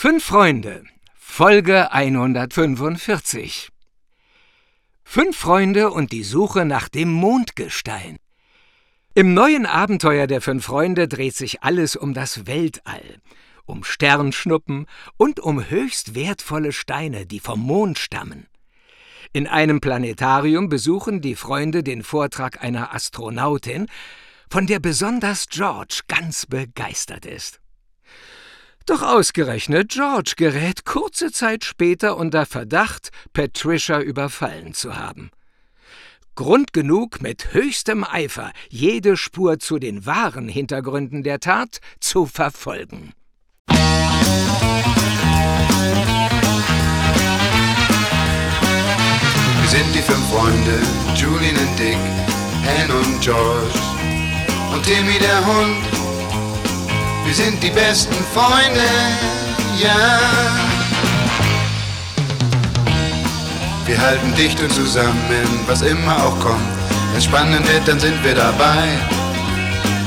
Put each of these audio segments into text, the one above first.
Fünf Freunde, Folge 145. Fünf Freunde und die Suche nach dem Mondgestein. Im neuen Abenteuer der fünf Freunde dreht sich alles um das Weltall, um Sternschnuppen und um höchst wertvolle Steine, die vom Mond stammen. In einem Planetarium besuchen die Freunde den Vortrag einer Astronautin, von der besonders George ganz begeistert ist. Doch ausgerechnet George gerät kurze Zeit später unter Verdacht, Patricia überfallen zu haben. Grund genug, mit höchstem Eifer jede Spur zu den wahren Hintergründen der Tat zu verfolgen. Wir sind die fünf Freunde, Julian und Dick, Anne und George und Timmy der Hund. Wir sind die besten Freunde, ja. Wir halten dicht und zusammen, was immer auch kommt. Wenn spannend wird, dann sind wir dabei.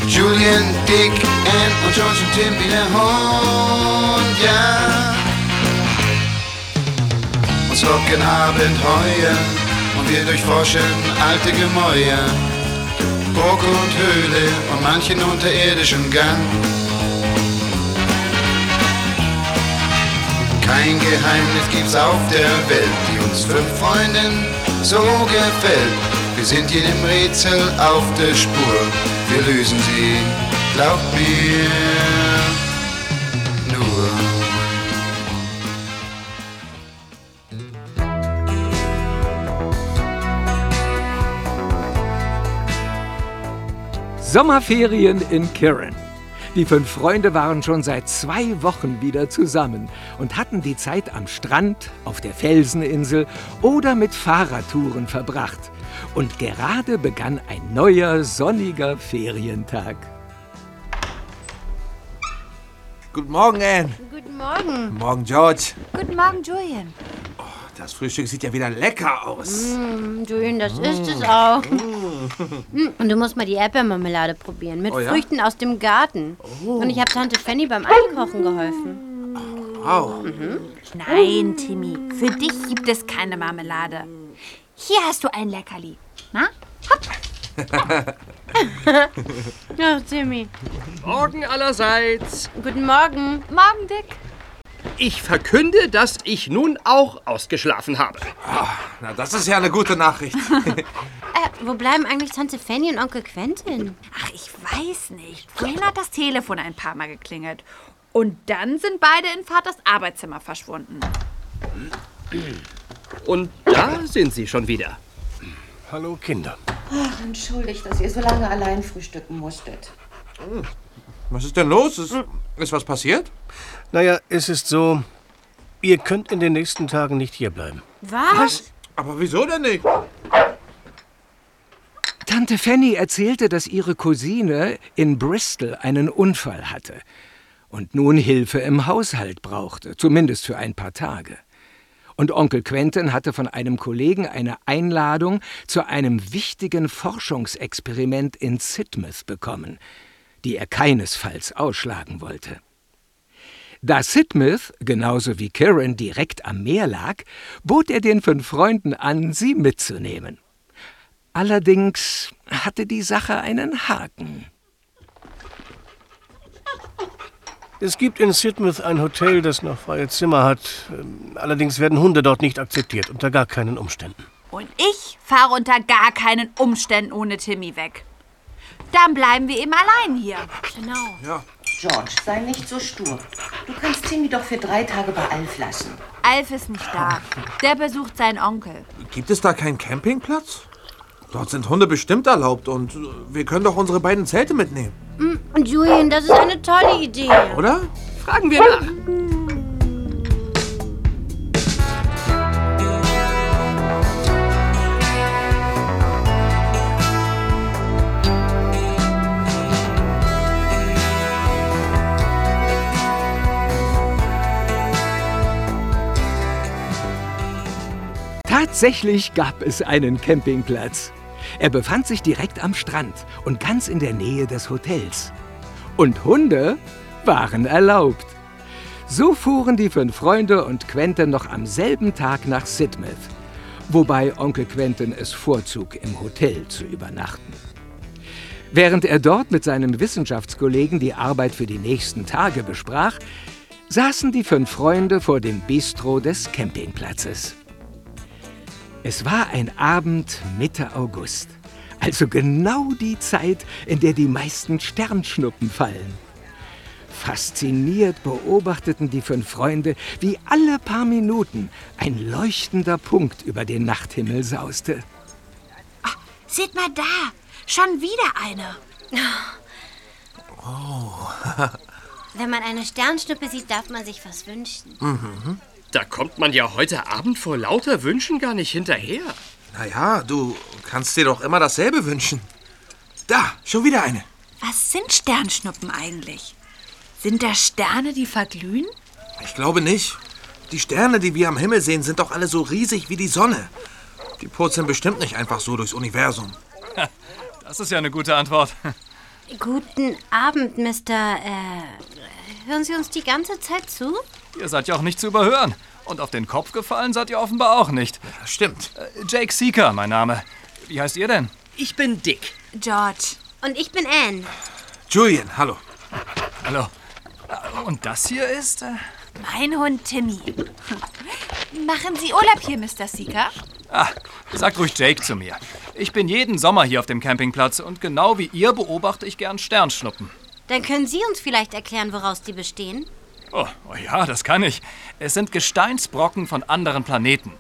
Julian, Dick, Ann und George und Tim wie der Hund, ja. Uns locken Abenteuer und wir durchforschen alte Gemäuer. Burg und Höhle und manchen unterirdischen Gang. Kein Geheimnis gibt's auf der Welt, die uns fünf Freunden so gefällt. Wir sind jedem Rätsel auf der Spur, wir lösen sie, glaubt mir, nur. Sommerferien in Kirin. Die fünf Freunde waren schon seit zwei Wochen wieder zusammen und hatten die Zeit am Strand, auf der Felseninsel oder mit Fahrradtouren verbracht. Und gerade begann ein neuer sonniger Ferientag. Guten Morgen, Anne. Guten Morgen. Guten Morgen, George. Guten Morgen, Julian. Das Frühstück sieht ja wieder lecker aus. Mm, Julian, das ist es auch. Mm, Und du musst mal die Erdbeermarmelade probieren. Mit Oh ja? Früchten aus dem Garten. Und ich habe Tante Fanny beim Einkochen geholfen. Wow. Nein, Timmy, für dich gibt es keine Marmelade. Hier hast du ein Leckerli. Na? Ach, Timmy. Morgen allerseits. Guten Morgen. Morgen, Dick. Ich verkünde, dass ich nun auch ausgeschlafen habe. Na, das ist ja eine gute Nachricht. Äh, wo bleiben eigentlich Tante Fanny und Onkel Quentin? Ach, ich weiß nicht. Vorhin hat das Telefon ein paar Mal geklingelt. Und dann sind beide in Vaters Arbeitszimmer verschwunden. Und da sind sie schon wieder. Hallo Kinder. Entschuldigt, dass ihr so lange allein frühstücken musstet. Was ist denn los? Ist, ist was passiert? Naja, es ist so, ihr könnt in den nächsten Tagen nicht hierbleiben. Was? Aber wieso denn nicht? Tante Fanny erzählte, dass ihre Cousine in Bristol einen Unfall hatte und nun Hilfe im Haushalt brauchte, zumindest für ein paar Tage. Und Onkel Quentin hatte von einem Kollegen eine Einladung zu einem wichtigen Forschungsexperiment in Sidmouth bekommen, die er keinesfalls ausschlagen wollte. Da Sidmouth, genauso wie Kirin, direkt am Meer lag, bot er den fünf Freunden an, sie mitzunehmen. Allerdings hatte die Sache einen Haken. Es gibt in Sidmouth ein Hotel, das noch freie Zimmer hat. Ähm, Allerdings werden Hunde dort nicht akzeptiert, unter gar keinen Umständen. Und ich fahre unter gar keinen Umständen ohne Timmy weg. Dann bleiben wir eben allein hier. Genau. George, sei nicht so stur. Du kannst Timmy doch für drei Tage bei Alf lassen. Alf ist nicht da. Der besucht seinen Onkel. Gibt es da keinen Campingplatz? Dort sind Hunde bestimmt erlaubt und äh, wir können doch unsere beiden Zelte mitnehmen, Und Julian, das ist eine tolle Idee. oder? Fragen wir nach. Tatsächlich gab es einen Campingplatz. Er befand sich direkt am Strand und ganz in der Nähe des Hotels. Und Hunde waren erlaubt. So fuhren die fünf Freunde und Quentin noch am selben Tag nach Sidmouth, wobei Onkel Quentin es vorzog, im Hotel zu übernachten. Während er dort mit seinem Wissenschaftskollegen die Arbeit für die nächsten Tage besprach, saßen die fünf Freunde vor dem Bistro des Campingplatzes. Es war ein Abend Mitte August, also genau die Zeit, in der die meisten Sternschnuppen fallen. Fasziniert beobachteten die fünf Freunde, wie alle paar Minuten ein leuchtender Punkt über den Nachthimmel sauste. Seht mal da, schon wieder eine. Wenn man eine Sternschnuppe sieht, darf man sich was wünschen. Da kommt man ja heute Abend vor lauter Wünschen gar nicht hinterher. Naja, du kannst dir doch immer dasselbe wünschen. Da, schon wieder eine. Was sind Sternschnuppen eigentlich? Sind das Sterne, die verglühen? Ich glaube nicht. Die Sterne, die wir am Himmel sehen, sind doch alle so riesig wie die Sonne. Die purzeln bestimmt nicht einfach so durchs Universum. Das ist ja eine gute Antwort. Guten Abend, Mr. Äh, hören Sie uns die ganze Zeit zu? Ihr seid ja auch nicht zu überhören. Und auf den Kopf gefallen seid ihr offenbar auch nicht. Stimmt. Äh, Jake Seeker, mein Name. Wie heißt ihr denn? Ich bin Dick. George. Und ich bin Anne. Julian, hallo. Hallo. Äh, Und das hier ist? Äh, Mein Hund Timmy. Machen Sie Urlaub hier, Mr. Seeker? ah, sagt ruhig Jake zu mir. Ich bin jeden Sommer hier auf dem Campingplatz und genau wie ihr beobachte ich gern Sternschnuppen. Dann können Sie uns vielleicht erklären, woraus die bestehen? Oh, oh ja, das kann ich. Es sind Gesteinsbrocken von anderen Planeten.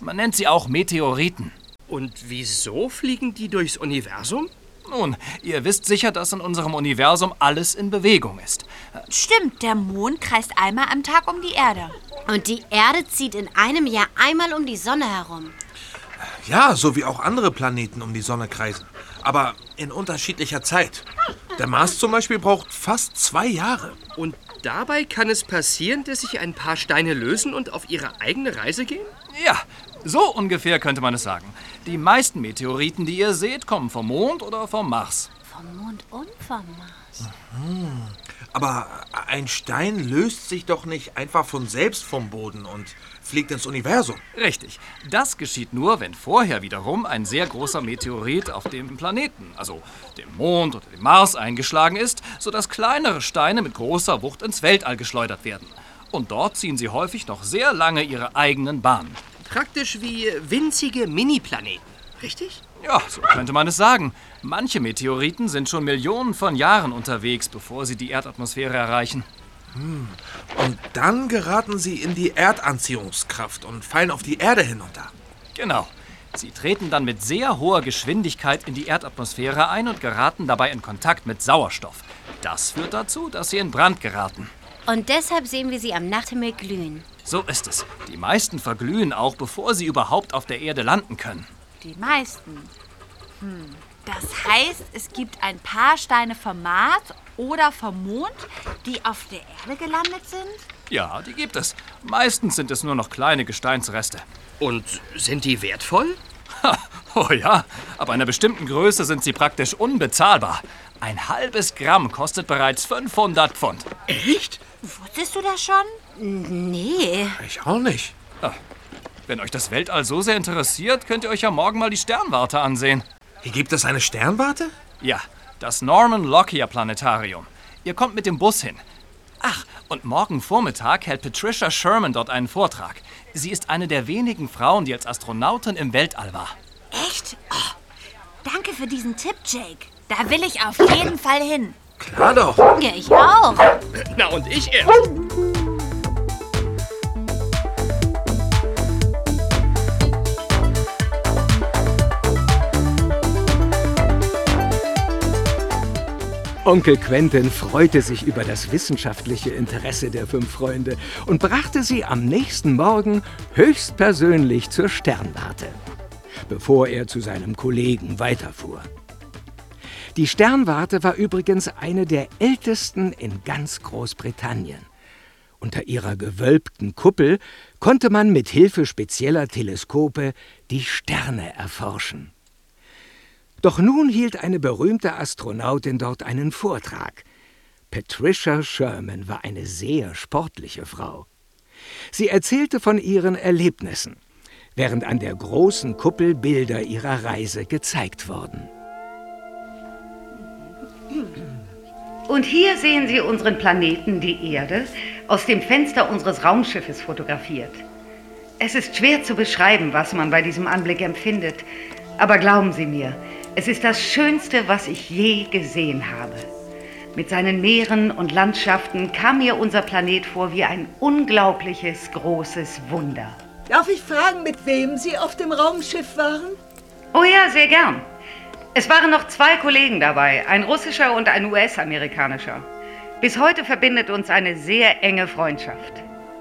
Man nennt sie auch Meteoriten. Und wieso fliegen die durchs Universum? Nun, ihr wisst sicher, dass in unserem Universum alles in Bewegung ist. Stimmt, der Mond kreist einmal am Tag um die Erde. Und die Erde zieht in einem Jahr einmal um die Sonne herum. Ja, so wie auch andere Planeten um die Sonne kreisen. Aber in unterschiedlicher Zeit. Der Mars zum Beispiel braucht fast zwei Jahre. Und dabei kann es passieren, dass sich ein paar Steine lösen und auf ihre eigene Reise gehen? Ja, so ungefähr könnte man es sagen. Die meisten Meteoriten, die ihr seht, kommen vom Mond oder vom Mars. Vom Mond und vom Mars. Aber ein Stein löst sich doch nicht einfach von selbst vom Boden und fliegt ins Universum. Richtig. Das geschieht nur, wenn vorher wiederum ein sehr großer Meteorit auf dem Planeten, also dem Mond oder dem Mars, eingeschlagen ist, sodass kleinere Steine mit großer Wucht ins Weltall geschleudert werden. Und dort ziehen sie häufig noch sehr lange ihre eigenen Bahnen. Praktisch wie winzige Mini-Planeten, richtig? Ja, so könnte man es sagen. Manche Meteoriten sind schon Millionen von Jahren unterwegs, bevor sie die Erdatmosphäre erreichen. Und dann geraten sie in die Erdanziehungskraft und fallen auf die Erde hinunter. Genau. Sie treten dann mit sehr hoher Geschwindigkeit in die Erdatmosphäre ein und geraten dabei in Kontakt mit Sauerstoff. Das führt dazu, dass sie in Brand geraten. Und deshalb sehen wir sie am Nachthimmel glühen. So ist es. Die meisten verglühen auch, bevor sie überhaupt auf der Erde landen können. Die meisten. Hm. Das heißt, es gibt ein paar Steine vom Mars oder vom Mond, die auf der Erde gelandet sind? Ja, die gibt es. Meistens sind es nur noch kleine Gesteinsreste. Und sind die wertvoll? Ha, oh ja, ab einer bestimmten Größe sind sie praktisch unbezahlbar. Ein halbes Gramm kostet bereits 500 Pfund. Echt? Wusstest du das schon? Nee. Ich auch nicht. Wenn euch das Weltall so sehr interessiert, könnt ihr euch ja morgen mal die Sternwarte ansehen. Hier gibt es eine Sternwarte? Ja, das Norman Lockyer Planetarium. Ihr kommt mit dem Bus hin. Ach, und morgen Vormittag hält Patricia Sherman dort einen Vortrag. Sie ist eine der wenigen Frauen, die als Astronautin im Weltall war. Echt? Oh, danke für diesen Tipp, Jake. Da will ich auf jeden Fall hin. Klar doch. Ja, ich auch. Na und ich erst. Onkel Quentin freute sich über das wissenschaftliche Interesse der fünf Freunde und brachte sie am nächsten Morgen höchstpersönlich zur Sternwarte, bevor er zu seinem Kollegen weiterfuhr. Die Sternwarte war übrigens eine der ältesten in ganz Großbritannien. Unter ihrer gewölbten Kuppel konnte man mit Hilfe spezieller Teleskope die Sterne erforschen. Doch nun hielt eine berühmte Astronautin dort einen Vortrag, Patricia Sherman war eine sehr sportliche Frau. Sie erzählte von ihren Erlebnissen, während an der großen Kuppel Bilder ihrer Reise gezeigt wurden. Und hier sehen Sie unseren Planeten, die Erde, aus dem Fenster unseres Raumschiffes fotografiert. Es ist schwer zu beschreiben, was man bei diesem Anblick empfindet. Aber glauben Sie mir, es ist das Schönste, was ich je gesehen habe. Mit seinen Meeren und Landschaften kam mir unser Planet vor wie ein unglaubliches, großes Wunder. Darf ich fragen, mit wem Sie auf dem Raumschiff waren? Oh ja, sehr gern. Es waren noch zwei Kollegen dabei, ein russischer und ein US-amerikanischer. Bis heute verbindet uns eine sehr enge Freundschaft.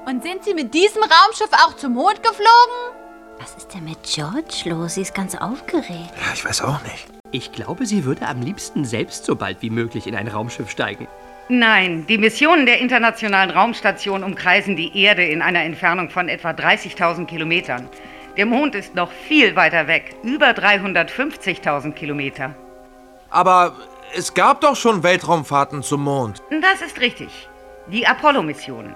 Und sind Sie mit diesem Raumschiff auch zum Mond geflogen? Was ist denn mit George los? Sie ist ganz aufgeregt. Ja, ich weiß auch nicht. Ich glaube, sie würde am liebsten selbst so bald wie möglich in ein Raumschiff steigen. Nein, die Missionen der Internationalen Raumstation umkreisen die Erde in einer Entfernung von etwa 30.000 Kilometern. Der Mond ist noch viel weiter weg, über 350.000 Kilometer. Aber es gab doch schon Weltraumfahrten zum Mond. Das ist richtig. Die Apollo-Missionen.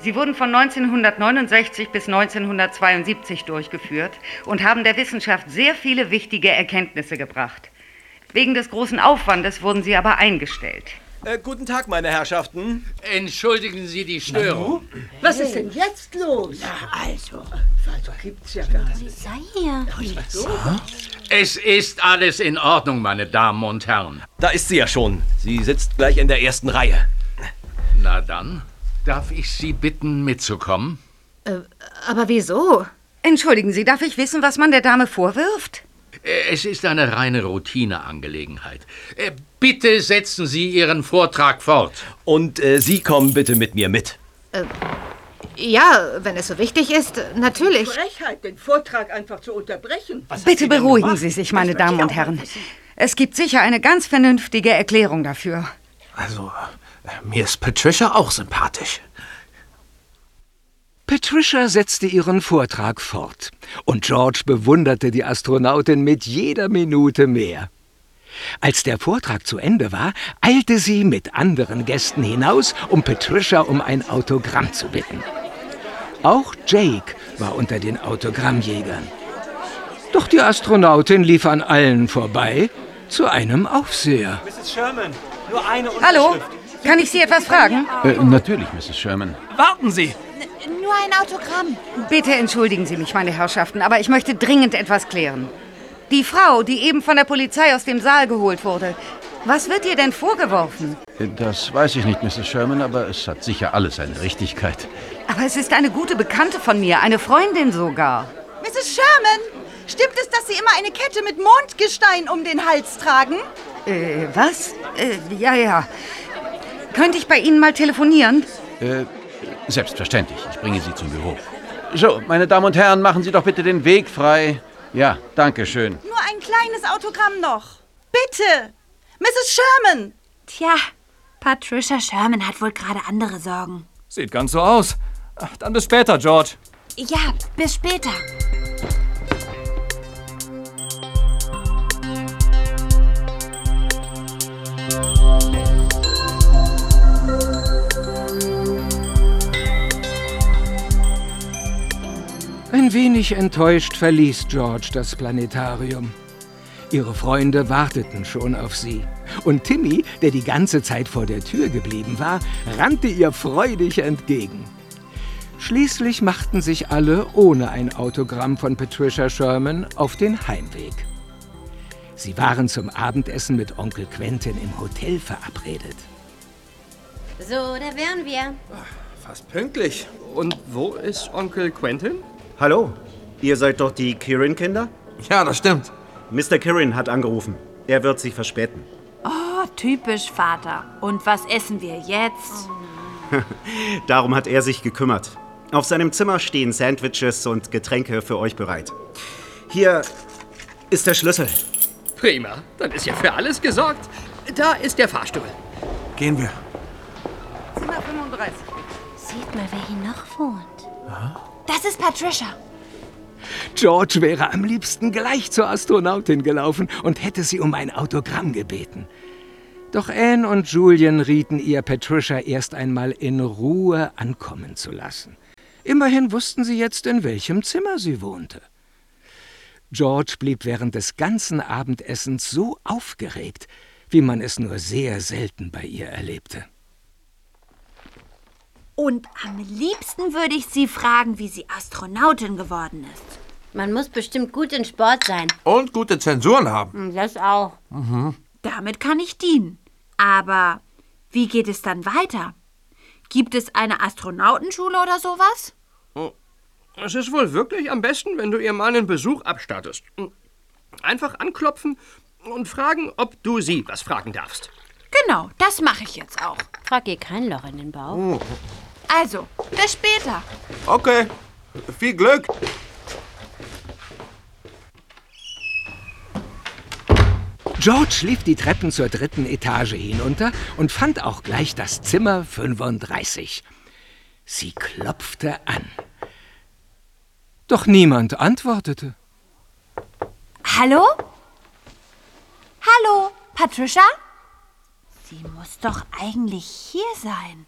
Sie wurden von 1969 bis 1972 durchgeführt und haben der Wissenschaft sehr viele wichtige Erkenntnisse gebracht. Wegen des großen Aufwandes wurden sie aber eingestellt. Äh, guten Tag, meine Herrschaften. Entschuldigen Sie die Störung. Was ist denn jetzt los? also. Also gibt's ja gar nicht. Sei hier. Es ist alles in Ordnung, meine Damen und Herren. Da ist sie ja schon. Sie sitzt gleich in der ersten Reihe. Na dann, darf ich Sie bitten, mitzukommen? Äh, aber wieso? Entschuldigen Sie, darf ich wissen, was man der Dame vorwirft? Äh, Es ist eine reine Routineangelegenheit. Äh, Bitte setzen Sie Ihren Vortrag fort. Und äh, Sie kommen bitte mit mir mit. Ja, wenn es so wichtig ist, natürlich. Frechheit, den Vortrag einfach zu unterbrechen. Bitte beruhigen Sie sich, meine Damen und Herren. Es gibt sicher eine ganz vernünftige Erklärung dafür. Also, äh, mir ist Patricia auch sympathisch. Patricia setzte ihren Vortrag fort, und George bewunderte die Astronautin mit jeder Minute mehr. Als der Vortrag zu Ende war, eilte sie mit anderen Gästen hinaus, um Patricia um ein Autogramm zu bitten. Auch Jake war unter den Autogrammjägern. Doch die Astronautin lief an allen vorbei zu einem Aufseher. Mrs. Sherman, nur eine Hallo? Kann ich Sie etwas fragen? Äh, natürlich, Mrs. Sherman. Warten Sie! Nur ein Autogramm. Bitte entschuldigen Sie mich, meine Herrschaften, aber ich möchte dringend etwas klären. Die Frau, die eben von der Polizei aus dem Saal geholt wurde, was wird ihr denn vorgeworfen? Äh, Das weiß ich nicht, Mrs. Sherman, aber es hat sicher alles seine Richtigkeit. Aber es ist eine gute Bekannte von mir, eine Freundin sogar. Mrs. Sherman, stimmt es, dass Sie immer eine Kette mit Mondgestein um den Hals tragen? Äh, was? Äh, ja, ja. Könnte ich bei Ihnen mal telefonieren? Äh, selbstverständlich. Ich bringe Sie zum Büro. So, meine Damen und Herren, machen Sie doch bitte den Weg frei. Ja, danke schön. Nur ein kleines Autogramm noch. Bitte! Mrs. Sherman! Tja, Patricia Sherman hat wohl gerade andere Sorgen. Sieht ganz so aus. Ach, Dann bis später, George. Ja, bis später. Ein wenig enttäuscht verließ George das Planetarium. Ihre Freunde warteten schon auf sie. Und Timmy, der die ganze Zeit vor der Tür geblieben war, rannte ihr freudig entgegen. Schließlich machten sich alle ohne ein Autogramm von Patricia Sherman auf den Heimweg. Sie waren zum Abendessen mit Onkel Quentin im Hotel verabredet. So, da wären wir. Fast pünktlich. Und wo ist Onkel Quentin? Hallo, ihr seid doch die Kirin-Kinder? Ja, das stimmt. Mr. Kirin hat angerufen. Er wird sich verspäten. Oh, typisch, Vater. Und was essen wir jetzt? Darum hat er sich gekümmert. Auf seinem Zimmer stehen Sandwiches und Getränke für euch bereit. Hier ist der Schlüssel. Prima, dann ist ja für alles gesorgt. Da ist der Fahrstuhl. Gehen wir. Zimmer 35. Seht mal, wer hier noch wohnt. Das ist Patricia. George wäre am liebsten gleich zur Astronautin gelaufen und hätte sie um ein Autogramm gebeten. Doch Anne und Julian rieten ihr, Patricia erst einmal in Ruhe ankommen zu lassen. Immerhin wussten sie jetzt, in welchem Zimmer sie wohnte. George blieb während des ganzen Abendessens so aufgeregt, wie man es nur sehr selten bei ihr erlebte. Und am liebsten würde ich sie fragen, wie sie Astronautin geworden ist. Man muss bestimmt gut in Sport sein. Und gute Zensuren haben. Hm, Das auch. Mhm. Damit kann ich dienen. Aber wie geht es dann weiter? Gibt es eine Astronautenschule oder sowas? Es ist wohl wirklich am besten, wenn du ihr mal einen Besuch abstattest. Einfach anklopfen und fragen, ob du sie was fragen darfst. Genau, das mache ich jetzt auch. Frag ihr kein Loch in den Bauch. Also, bis später. Okay, viel Glück. George lief die Treppen zur dritten Etage hinunter und fand auch gleich das Zimmer 35. Sie klopfte an. Doch niemand antwortete. Hallo? Hallo, Patricia? Sie muss doch eigentlich hier sein.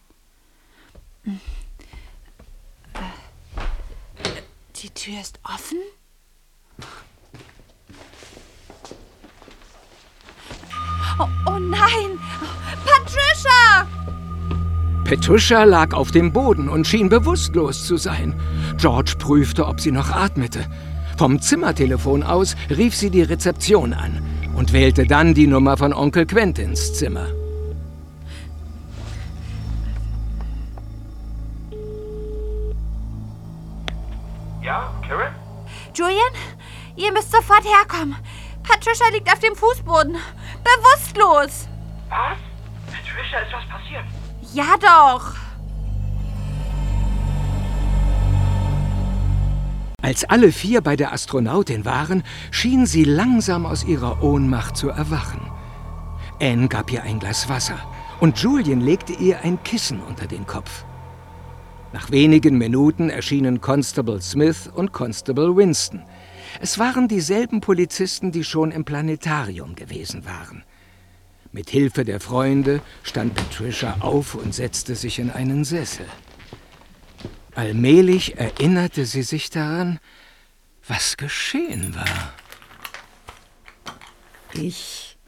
Die Tür ist offen? Oh, oh nein! Patricia! Petuscha lag auf dem Boden und schien bewusstlos zu sein. George prüfte, ob sie noch atmete. Vom Zimmertelefon aus rief sie die Rezeption an und wählte dann die Nummer von Onkel Quentins Zimmer. Julian, ihr müsst sofort herkommen. Patricia liegt auf dem Fußboden. Bewusstlos. Was? Patricia, ist was passiert? Ja doch. Als alle vier bei der Astronautin waren, schien sie langsam aus ihrer Ohnmacht zu erwachen. Anne gab ihr ein Glas Wasser und Julian legte ihr ein Kissen unter den Kopf. Nach wenigen Minuten erschienen Constable Smith und Constable Winston. Es waren dieselben Polizisten, die schon im Planetarium gewesen waren. Mit Hilfe der Freunde stand Patricia auf und setzte sich in einen Sessel. Allmählich erinnerte sie sich daran, was geschehen war. Ich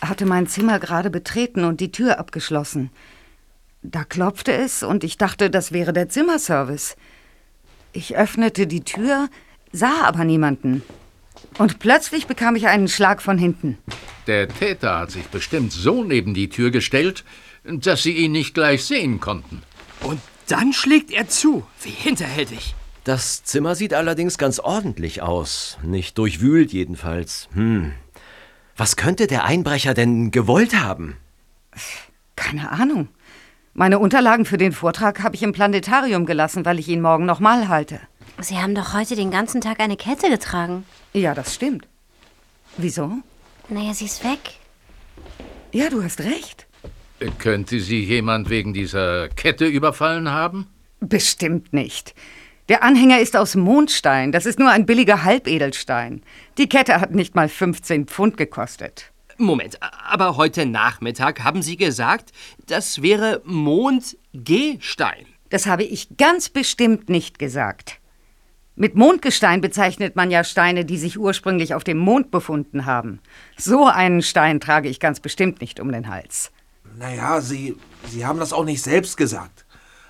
hatte mein Zimmer gerade betreten und die Tür abgeschlossen. Da klopfte es und ich dachte, das wäre der Zimmerservice. Ich öffnete die Tür, sah aber niemanden. Und plötzlich bekam ich einen Schlag von hinten. Der Täter hat sich bestimmt so neben die Tür gestellt, dass sie ihn nicht gleich sehen konnten. Und dann schlägt er zu. Wie hinterhältig. Das Zimmer sieht allerdings ganz ordentlich aus. Nicht durchwühlt jedenfalls. Hm. Was könnte der Einbrecher denn gewollt haben? Keine Ahnung. Meine Unterlagen für den Vortrag habe ich im Planetarium gelassen, weil ich ihn morgen nochmal halte. Sie haben doch heute den ganzen Tag eine Kette getragen. Ja, das stimmt. Wieso? Naja, sie ist weg. Ja, du hast recht. Könnte sie jemand wegen dieser Kette überfallen haben? Bestimmt nicht. Der Anhänger ist aus Mondstein. Das ist nur ein billiger Halbedelstein. Die Kette hat nicht mal 15 Pfund gekostet. Moment, aber heute Nachmittag haben Sie gesagt, das wäre Mondgestein. Das habe ich ganz bestimmt nicht gesagt. Mit Mondgestein bezeichnet man ja Steine, die sich ursprünglich auf dem Mond befunden haben. So einen Stein trage ich ganz bestimmt nicht um den Hals. Naja, Sie, Sie haben das auch nicht selbst gesagt.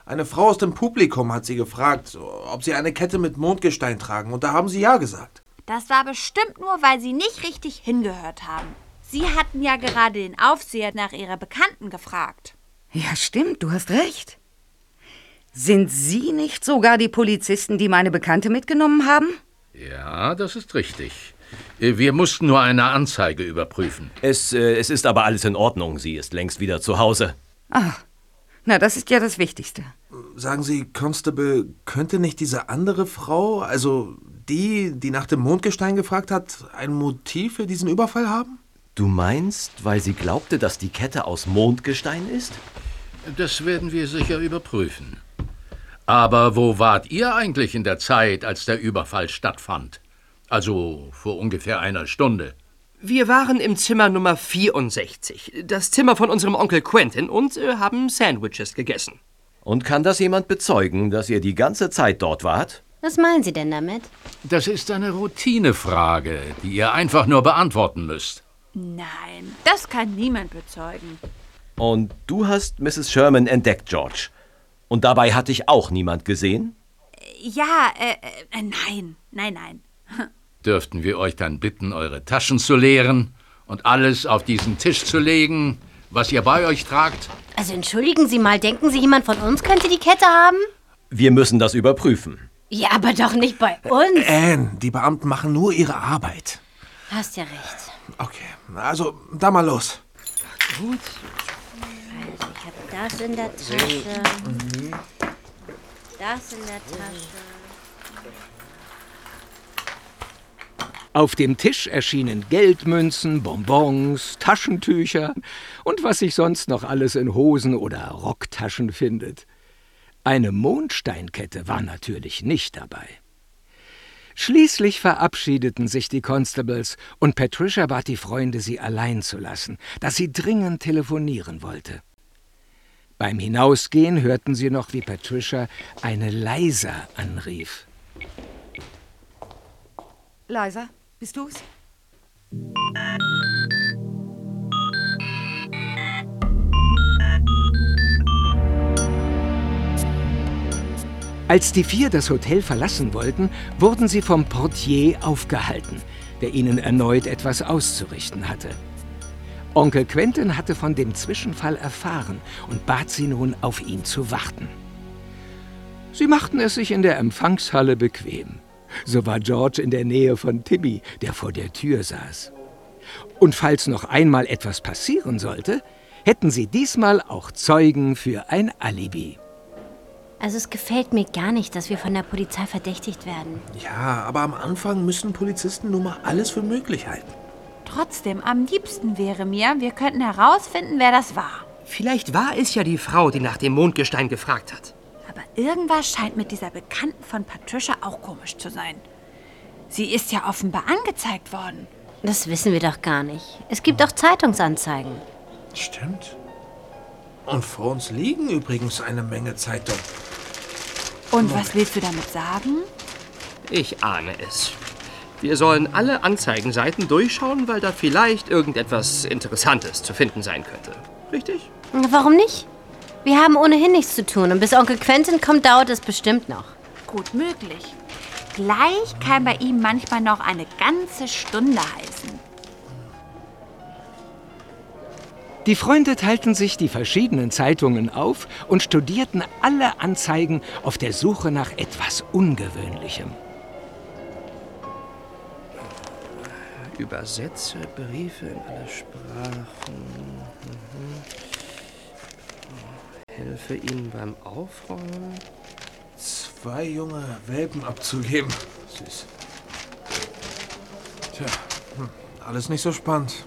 Eine Frau aus dem Publikum hat Sie gefragt, ob Sie eine Kette mit Mondgestein tragen, und da haben Sie ja gesagt. Das war bestimmt nur, weil Sie nicht richtig hingehört haben. Sie hatten ja gerade den Aufseher nach Ihrer Bekannten gefragt. Ja, stimmt, du hast recht. Sind Sie nicht sogar die Polizisten, die meine Bekannte mitgenommen haben? Ja, das ist richtig. Äh, Wir mussten nur eine Anzeige überprüfen. Es, äh, es ist aber alles in Ordnung. Sie ist längst wieder zu Hause. Ah, na, das ist ja das Wichtigste. Sagen Sie, Constable, könnte nicht diese andere Frau, also die, die nach dem Mondgestein gefragt hat, ein Motiv für diesen Überfall haben? Du meinst, weil sie glaubte, dass die Kette aus Mondgestein ist? Das werden wir sicher überprüfen. Aber wo wart ihr eigentlich in der Zeit, als der Überfall stattfand? Also vor ungefähr einer Stunde. Wir waren im Zimmer Nummer 64, das Zimmer von unserem Onkel Quentin, und äh, haben Sandwiches gegessen. Und kann das jemand bezeugen, dass ihr die ganze Zeit dort wart? Was meinen Sie denn damit? Das ist eine Routinefrage, die ihr einfach nur beantworten müsst. Nein, das kann niemand bezeugen. Und du hast Mrs. Sherman entdeckt, George. Und dabei hat dich auch niemand gesehen? Ja, äh, äh, nein, nein, nein. Dürften wir euch dann bitten, eure Taschen zu leeren und alles auf diesen Tisch zu legen, was ihr bei euch tragt? Also entschuldigen Sie mal, denken Sie, jemand von uns könnte die Kette haben? Wir müssen das überprüfen. Ja, aber doch nicht bei uns. Anne, die Beamten machen nur ihre Arbeit. Hast ja recht. Okay, also da mal los. Gut. Also, ich habe das in der Tasche. Das in der Tasche. Auf dem Tisch erschienen Geldmünzen, Bonbons, Taschentücher und was sich sonst noch alles in Hosen oder Rocktaschen findet. Eine Mondsteinkette war natürlich nicht dabei. Schließlich verabschiedeten sich die Constables und Patricia bat die Freunde, sie allein zu lassen, da sie dringend telefonieren wollte. Beim Hinausgehen hörten sie noch, wie Patricia eine Leiser anrief. Leiser, bist du's? Als die vier das Hotel verlassen wollten, wurden sie vom Portier aufgehalten, der ihnen erneut etwas auszurichten hatte. Onkel Quentin hatte von dem Zwischenfall erfahren und bat sie nun, auf ihn zu warten. Sie machten es sich in der Empfangshalle bequem. So war George in der Nähe von Tibby, der vor der Tür saß. Und falls noch einmal etwas passieren sollte, hätten sie diesmal auch Zeugen für ein Alibi. Also es gefällt mir gar nicht, dass wir von der Polizei verdächtigt werden. Ja, aber am Anfang müssen Polizisten nun mal alles für möglich halten. Trotzdem, am liebsten wäre mir, wir könnten herausfinden, wer das war. Vielleicht war es ja die Frau, die nach dem Mondgestein gefragt hat. Aber irgendwas scheint mit dieser Bekannten von Patricia auch komisch zu sein. Sie ist ja offenbar angezeigt worden. Das wissen wir doch gar nicht. Es gibt auch Zeitungsanzeigen. Stimmt. Und vor uns liegen übrigens eine Menge Zeitungen. Und was willst du damit sagen? Ich ahne es. Wir sollen alle Anzeigenseiten durchschauen, weil da vielleicht irgendetwas Interessantes zu finden sein könnte. Richtig? Warum nicht? Wir haben ohnehin nichts zu tun und bis Onkel Quentin kommt, dauert es bestimmt noch. Gut möglich. Gleich kann bei ihm manchmal noch eine ganze Stunde heißen. Die Freunde teilten sich die verschiedenen Zeitungen auf und studierten alle Anzeigen auf der Suche nach etwas Ungewöhnlichem. Übersetze Briefe in alle Sprachen. Mhm. Helfe ihnen beim Aufräumen. Zwei junge Welpen abzugeben. Süß. Tja, hm, alles nicht so spannend.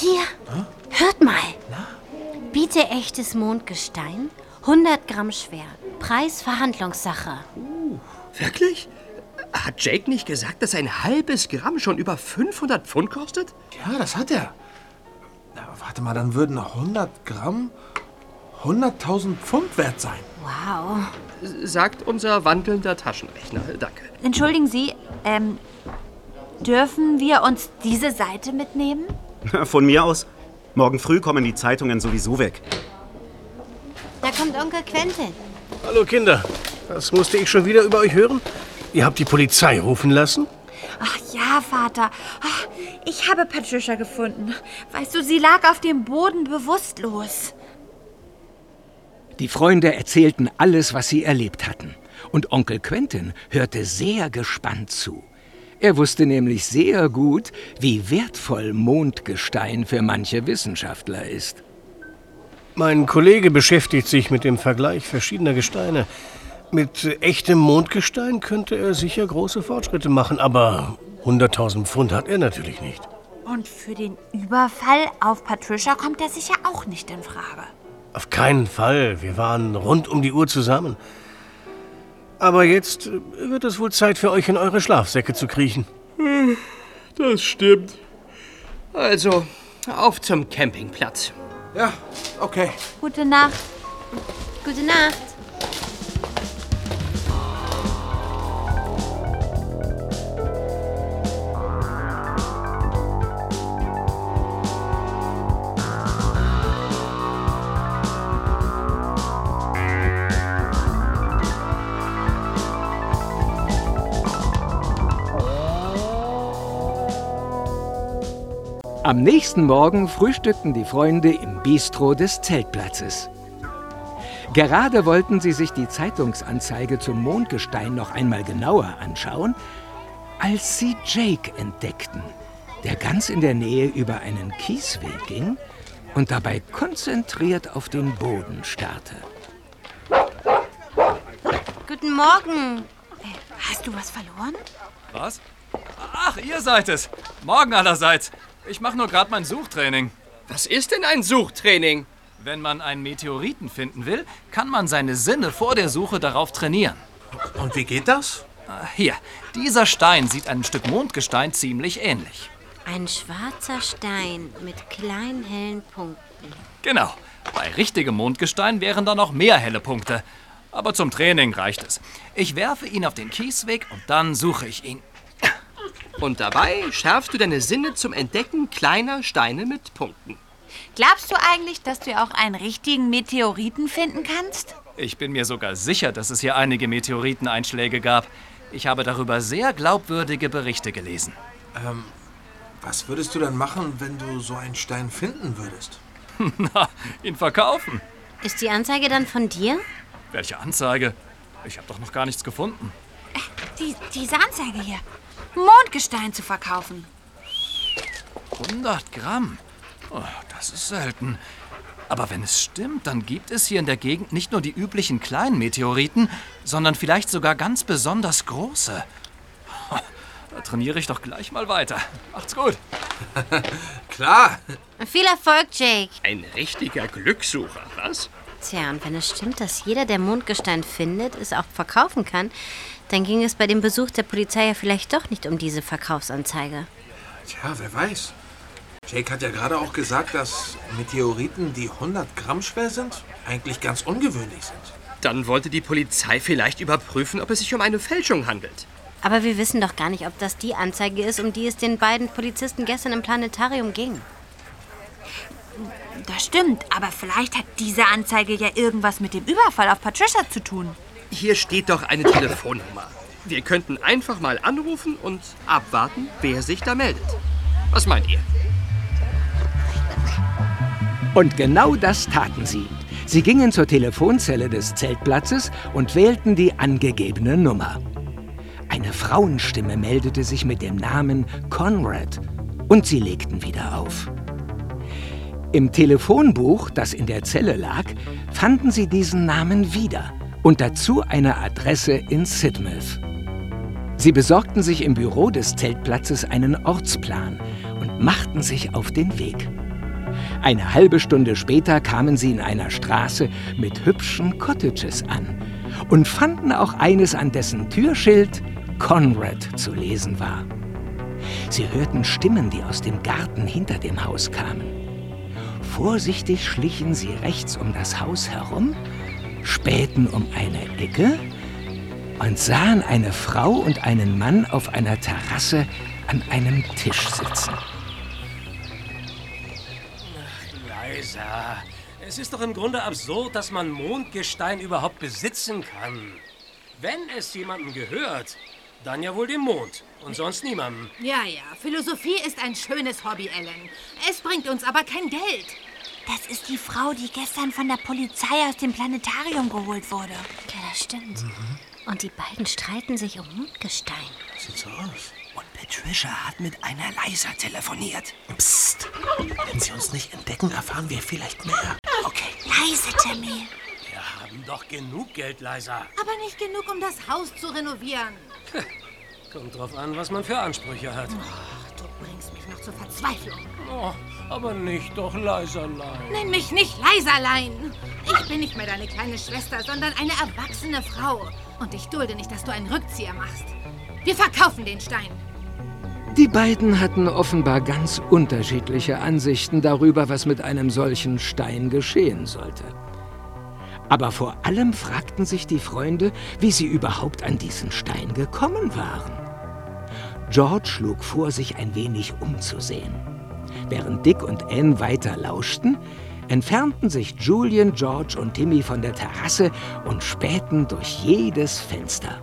Hier, hört mal. Biete echtes Mondgestein, 100 Gramm schwer. Preis Verhandlungssache. Wirklich? Hat Jake nicht gesagt, dass ein halbes Gramm schon über 500 Pfund kostet? Ja, das hat er. Na, warte mal, dann würden 100 Gramm 100.000 Pfund wert sein. Wow. Sagt unser wandelnder Taschenrechner. Danke. Entschuldigen Sie, ähm, dürfen wir uns diese Seite mitnehmen? Von mir aus. Morgen früh kommen die Zeitungen sowieso weg. Da kommt Onkel Quentin. Hallo Kinder, was musste ich schon wieder über euch hören? Ihr habt die Polizei rufen lassen? Ach ja, Vater. Ach, ich habe Patricia gefunden. Weißt du, sie lag auf dem Boden bewusstlos. Die Freunde erzählten alles, was sie erlebt hatten. Und Onkel Quentin hörte sehr gespannt zu. Er wusste nämlich sehr gut, wie wertvoll Mondgestein für manche Wissenschaftler ist. Mein Kollege beschäftigt sich mit dem Vergleich verschiedener Gesteine. Mit echtem Mondgestein könnte er sicher große Fortschritte machen, aber 100.000 Pfund hat er natürlich nicht. Und für den Überfall auf Patricia kommt er sicher auch nicht in Frage. Auf keinen Fall. Wir waren rund um die Uhr zusammen. Aber jetzt wird es wohl Zeit für euch in eure Schlafsäcke zu kriechen. Das stimmt. Also, auf zum Campingplatz. Ja, okay. Gute Nacht. Gute Nacht. Am nächsten Morgen frühstückten die Freunde im Bistro des Zeltplatzes. Gerade wollten sie sich die Zeitungsanzeige zum Mondgestein noch einmal genauer anschauen, als sie Jake entdeckten, der ganz in der Nähe über einen Kiesweg ging und dabei konzentriert auf den Boden starrte. Guten Morgen. Hast du was verloren? Was? Ach, ihr seid es. Morgen allerseits. Ich mache nur gerade mein Suchtraining. Was ist denn ein Suchtraining? Wenn man einen Meteoriten finden will, kann man seine Sinne vor der Suche darauf trainieren. Und wie geht das? Ah, Hier, dieser Stein sieht einem Stück Mondgestein ziemlich ähnlich. Ein schwarzer Stein mit kleinen hellen Punkten. Genau. Bei richtigem Mondgestein wären da noch mehr helle Punkte. Aber zum Training reicht es. Ich werfe ihn auf den Kiesweg und dann suche ich ihn. Und dabei schärfst du deine Sinne zum Entdecken kleiner Steine mit Punkten. Glaubst du eigentlich, dass du auch einen richtigen Meteoriten finden kannst? Ich bin mir sogar sicher, dass es hier einige Meteoriteneinschläge gab. Ich habe darüber sehr glaubwürdige Berichte gelesen. Ähm, was würdest du dann machen, wenn du so einen Stein finden würdest? Na, ihn verkaufen. Ist die Anzeige dann von dir? Welche Anzeige? Ich habe doch noch gar nichts gefunden. Die, diese Anzeige hier. Mondgestein zu verkaufen. 100 Gramm? Oh, das ist selten. Aber wenn es stimmt, dann gibt es hier in der Gegend nicht nur die üblichen kleinen Meteoriten, sondern vielleicht sogar ganz besonders große. Da trainiere ich doch gleich mal weiter. Macht's gut. Klar. Viel Erfolg, Jake. Ein richtiger Glückssucher, was? Tja, und wenn es stimmt, dass jeder, der Mondgestein findet, es auch verkaufen kann, dann ging es bei dem Besuch der Polizei ja vielleicht doch nicht um diese Verkaufsanzeige. Tja, wer weiß. Jake hat ja gerade auch gesagt, dass Meteoriten, die 100 Gramm schwer sind, eigentlich ganz ungewöhnlich sind. Dann wollte die Polizei vielleicht überprüfen, ob es sich um eine Fälschung handelt. Aber wir wissen doch gar nicht, ob das die Anzeige ist, um die es den beiden Polizisten gestern im Planetarium ging. Das stimmt, aber vielleicht hat diese Anzeige ja irgendwas mit dem Überfall auf Patricia zu tun. Hier steht doch eine Telefonnummer. Wir könnten einfach mal anrufen und abwarten, wer sich da meldet. Was meint ihr? Und genau das taten sie. Sie gingen zur Telefonzelle des Zeltplatzes und wählten die angegebene Nummer. Eine Frauenstimme meldete sich mit dem Namen Conrad und sie legten wieder auf. Im Telefonbuch, das in der Zelle lag, fanden sie diesen Namen wieder und dazu eine Adresse in Sidmouth. Sie besorgten sich im Büro des Zeltplatzes einen Ortsplan und machten sich auf den Weg. Eine halbe Stunde später kamen sie in einer Straße mit hübschen Cottages an und fanden auch eines, an dessen Türschild Conrad zu lesen war. Sie hörten Stimmen, die aus dem Garten hinter dem Haus kamen. Vorsichtig schlichen sie rechts um das Haus herum, spähten um eine Ecke und sahen eine Frau und einen Mann auf einer Terrasse an einem Tisch sitzen. Leisa, es ist doch im Grunde absurd, dass man Mondgestein überhaupt besitzen kann. Wenn es jemandem gehört, dann ja wohl dem Mond und sonst niemandem. Ja, ja, Philosophie ist ein schönes Hobby, Ellen. Es bringt uns aber kein Geld. Das ist die Frau, die gestern von der Polizei aus dem Planetarium geholt wurde. Ja, das stimmt. Und die beiden streiten sich um Mondgestein. Sieht so aus. Und Patricia hat mit einer Leisa telefoniert. Psst. Wenn sie uns nicht entdecken, erfahren wir vielleicht mehr. Okay. Leise, Timmy. Wir haben doch genug Geld, Leisa. Aber nicht genug, um das Haus zu renovieren. Kommt drauf an, was man für Ansprüche hat. Ach, du bringst mich noch zur Verzweiflung. Oh, aber nicht doch Leiserlein. Nenn mich nicht Leiserlein. Ich bin nicht mehr deine kleine Schwester, sondern eine erwachsene Frau. Und ich dulde nicht, dass du einen Rückzieher machst. Wir verkaufen den Stein. Die beiden hatten offenbar ganz unterschiedliche Ansichten darüber, was mit einem solchen Stein geschehen sollte. Aber vor allem fragten sich die Freunde, wie sie überhaupt an diesen Stein gekommen waren. George schlug vor, sich ein wenig umzusehen. Während Dick und Anne weiter lauschten, entfernten sich Julian, George und Timmy von der Terrasse und spähten durch jedes Fenster.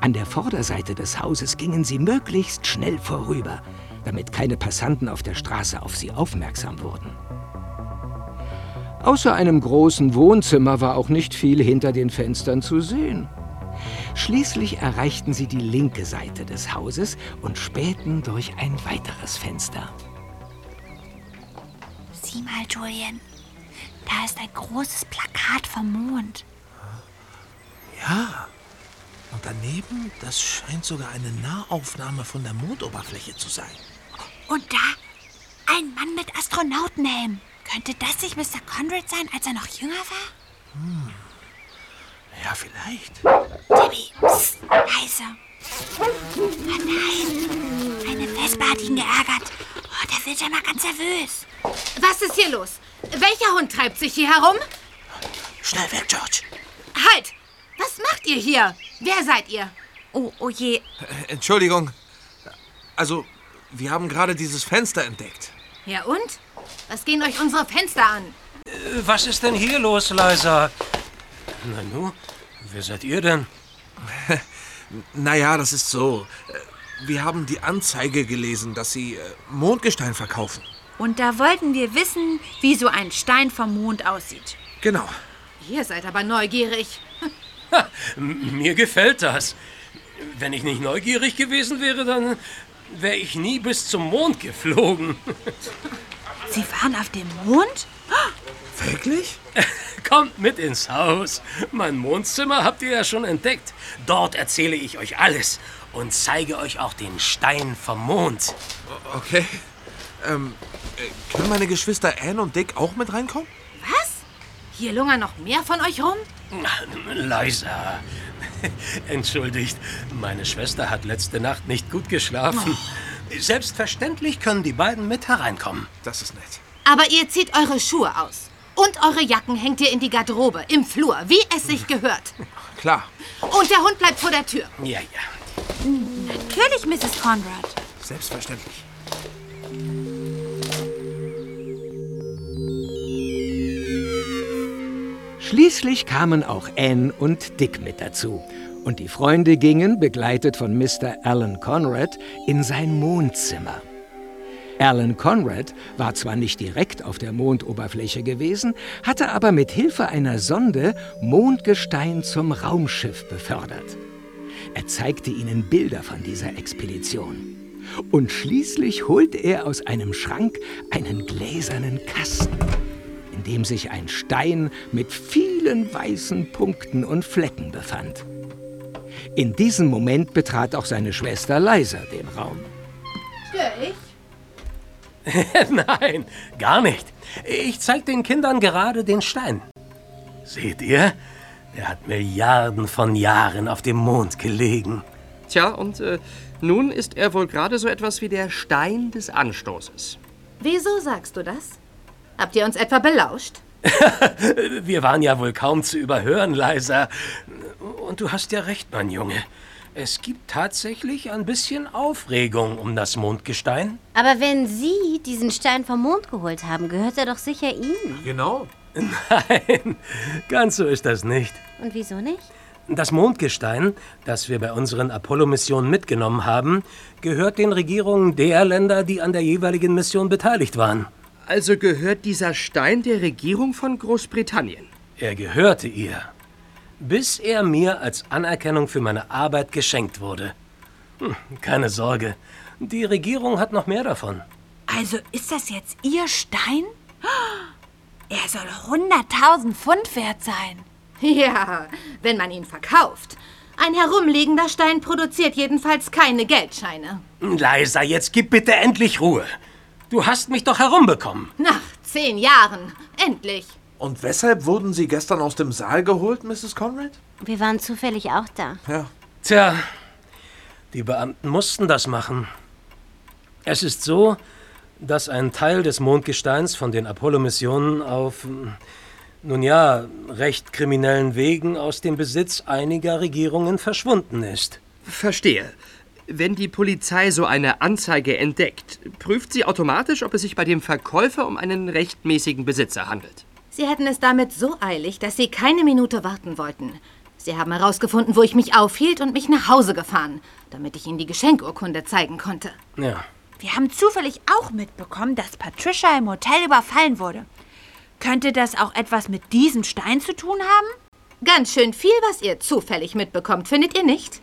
An der Vorderseite des Hauses gingen sie möglichst schnell vorüber, damit keine Passanten auf der Straße auf sie aufmerksam wurden. Außer einem großen Wohnzimmer war auch nicht viel hinter den Fenstern zu sehen. Schließlich erreichten sie die linke Seite des Hauses und spähten durch ein weiteres Fenster. Sieh mal, Julian. Da ist ein großes Plakat vom Mond. Ja. Und daneben, das scheint sogar eine Nahaufnahme von der Mondoberfläche zu sein. Und da ein Mann mit Astronautenhelm. Könnte das nicht Mr. Conrad sein, als er noch jünger war? Hm. Ja, vielleicht. Timmy, psst, leise. Oh nein, eine Wespe hat ihn geärgert. Oh, der wird ja mal ganz nervös. Was ist hier los? Welcher Hund treibt sich hier herum? Schnell weg, George. Halt! Was macht ihr hier? Wer seid ihr? Oh, oh je. Äh, Entschuldigung. Also, wir haben gerade dieses Fenster entdeckt. Ja und? Was gehen euch unsere Fenster an? Äh, Was ist denn hier los, Liza? Na nu, wer seid ihr denn? Naja, das ist so. Äh, Wir haben die Anzeige gelesen, dass Sie Mondgestein verkaufen. Und da wollten wir wissen, wie so ein Stein vom Mond aussieht. Genau. Ihr seid aber neugierig. M- Mir gefällt das. Wenn ich nicht neugierig gewesen wäre, dann wäre ich nie bis zum Mond geflogen. Sie waren auf dem Mond? Wirklich? Kommt mit ins Haus. Mein Mondzimmer habt ihr ja schon entdeckt. Dort erzähle ich euch alles und zeige euch auch den Stein vom Mond. Okay. Ähm, äh, können meine Geschwister Anne und Dick auch mit reinkommen? Was? Hier lungern noch mehr von euch rum? Leiser. Entschuldigt, meine Schwester hat letzte Nacht nicht gut geschlafen. Selbstverständlich können die beiden mit hereinkommen. Das ist nett. Aber ihr zieht eure Schuhe aus. Und eure Jacken hängt ihr in die Garderobe, im Flur, wie es sich gehört. Klar. Und der Hund bleibt vor der Tür. Ja, ja. Natürlich, Mrs. Conrad. Selbstverständlich. Schließlich kamen auch Anne und Dick mit dazu. Und die Freunde gingen, begleitet von Mr. Alan Conrad, in sein Mondzimmer. Alan Conrad war zwar nicht direkt auf der Mondoberfläche gewesen, hatte aber mit Hilfe einer Sonde Mondgestein zum Raumschiff befördert. Er zeigte ihnen Bilder von dieser Expedition. Und schließlich holte er aus einem Schrank einen gläsernen Kasten, in dem sich ein Stein mit vielen weißen Punkten und Flecken befand. In diesem Moment betrat auch seine Schwester Liza den Raum. Stör ich? Nein, gar nicht. Ich zeig den Kindern gerade den Stein. Seht ihr? Der hat Milliarden von Jahren auf dem Mond gelegen. Tja, und äh, nun ist er wohl gerade so etwas wie der Stein des Anstoßes. Wieso sagst du das? Habt ihr uns etwa belauscht? Wir waren ja wohl kaum zu überhören, Leiser. Und du hast ja recht, mein Junge. Es gibt tatsächlich ein bisschen Aufregung um das Mondgestein. Aber wenn Sie diesen Stein vom Mond geholt haben, gehört er doch sicher Ihnen. Genau. Nein, ganz so ist das nicht. Und wieso nicht? Das Mondgestein, das wir bei unseren Apollo-Missionen mitgenommen haben, gehört den Regierungen der Länder, die an der jeweiligen Mission beteiligt waren. Also gehört dieser Stein der Regierung von Großbritannien. Er gehörte ihr, bis er mir als Anerkennung für meine Arbeit geschenkt wurde. Hm, keine Sorge, die Regierung hat noch mehr davon. Also ist das jetzt Ihr Stein? Er soll 100.000 Pfund wert sein. Ja, wenn man ihn verkauft. Ein herumliegender Stein produziert jedenfalls keine Geldscheine. Leiser, jetzt gib bitte endlich Ruhe. Du hast mich doch herumbekommen. Nach zehn Jahren. Endlich. Und weshalb wurden Sie gestern aus dem Saal geholt, Mrs. Conrad? Wir waren zufällig auch da. Ja. Tja, die Beamten mussten das machen. Es ist so, dass ein Teil des Mondgesteins von den Apollo-Missionen auf, nun ja, recht kriminellen Wegen aus dem Besitz einiger Regierungen verschwunden ist. Verstehe. Wenn die Polizei so eine Anzeige entdeckt, prüft sie automatisch, ob es sich bei dem Verkäufer um einen rechtmäßigen Besitzer handelt. Sie hätten es damit so eilig, dass Sie keine Minute warten wollten. Sie haben herausgefunden, wo ich mich aufhielt und mich nach Hause gefahren, damit ich Ihnen die Geschenkurkunde zeigen konnte. Ja. Wir haben zufällig auch mitbekommen, dass Patricia im Hotel überfallen wurde. Könnte das auch etwas mit diesem Stein zu tun haben? Ganz schön viel, was ihr zufällig mitbekommt, findet ihr nicht?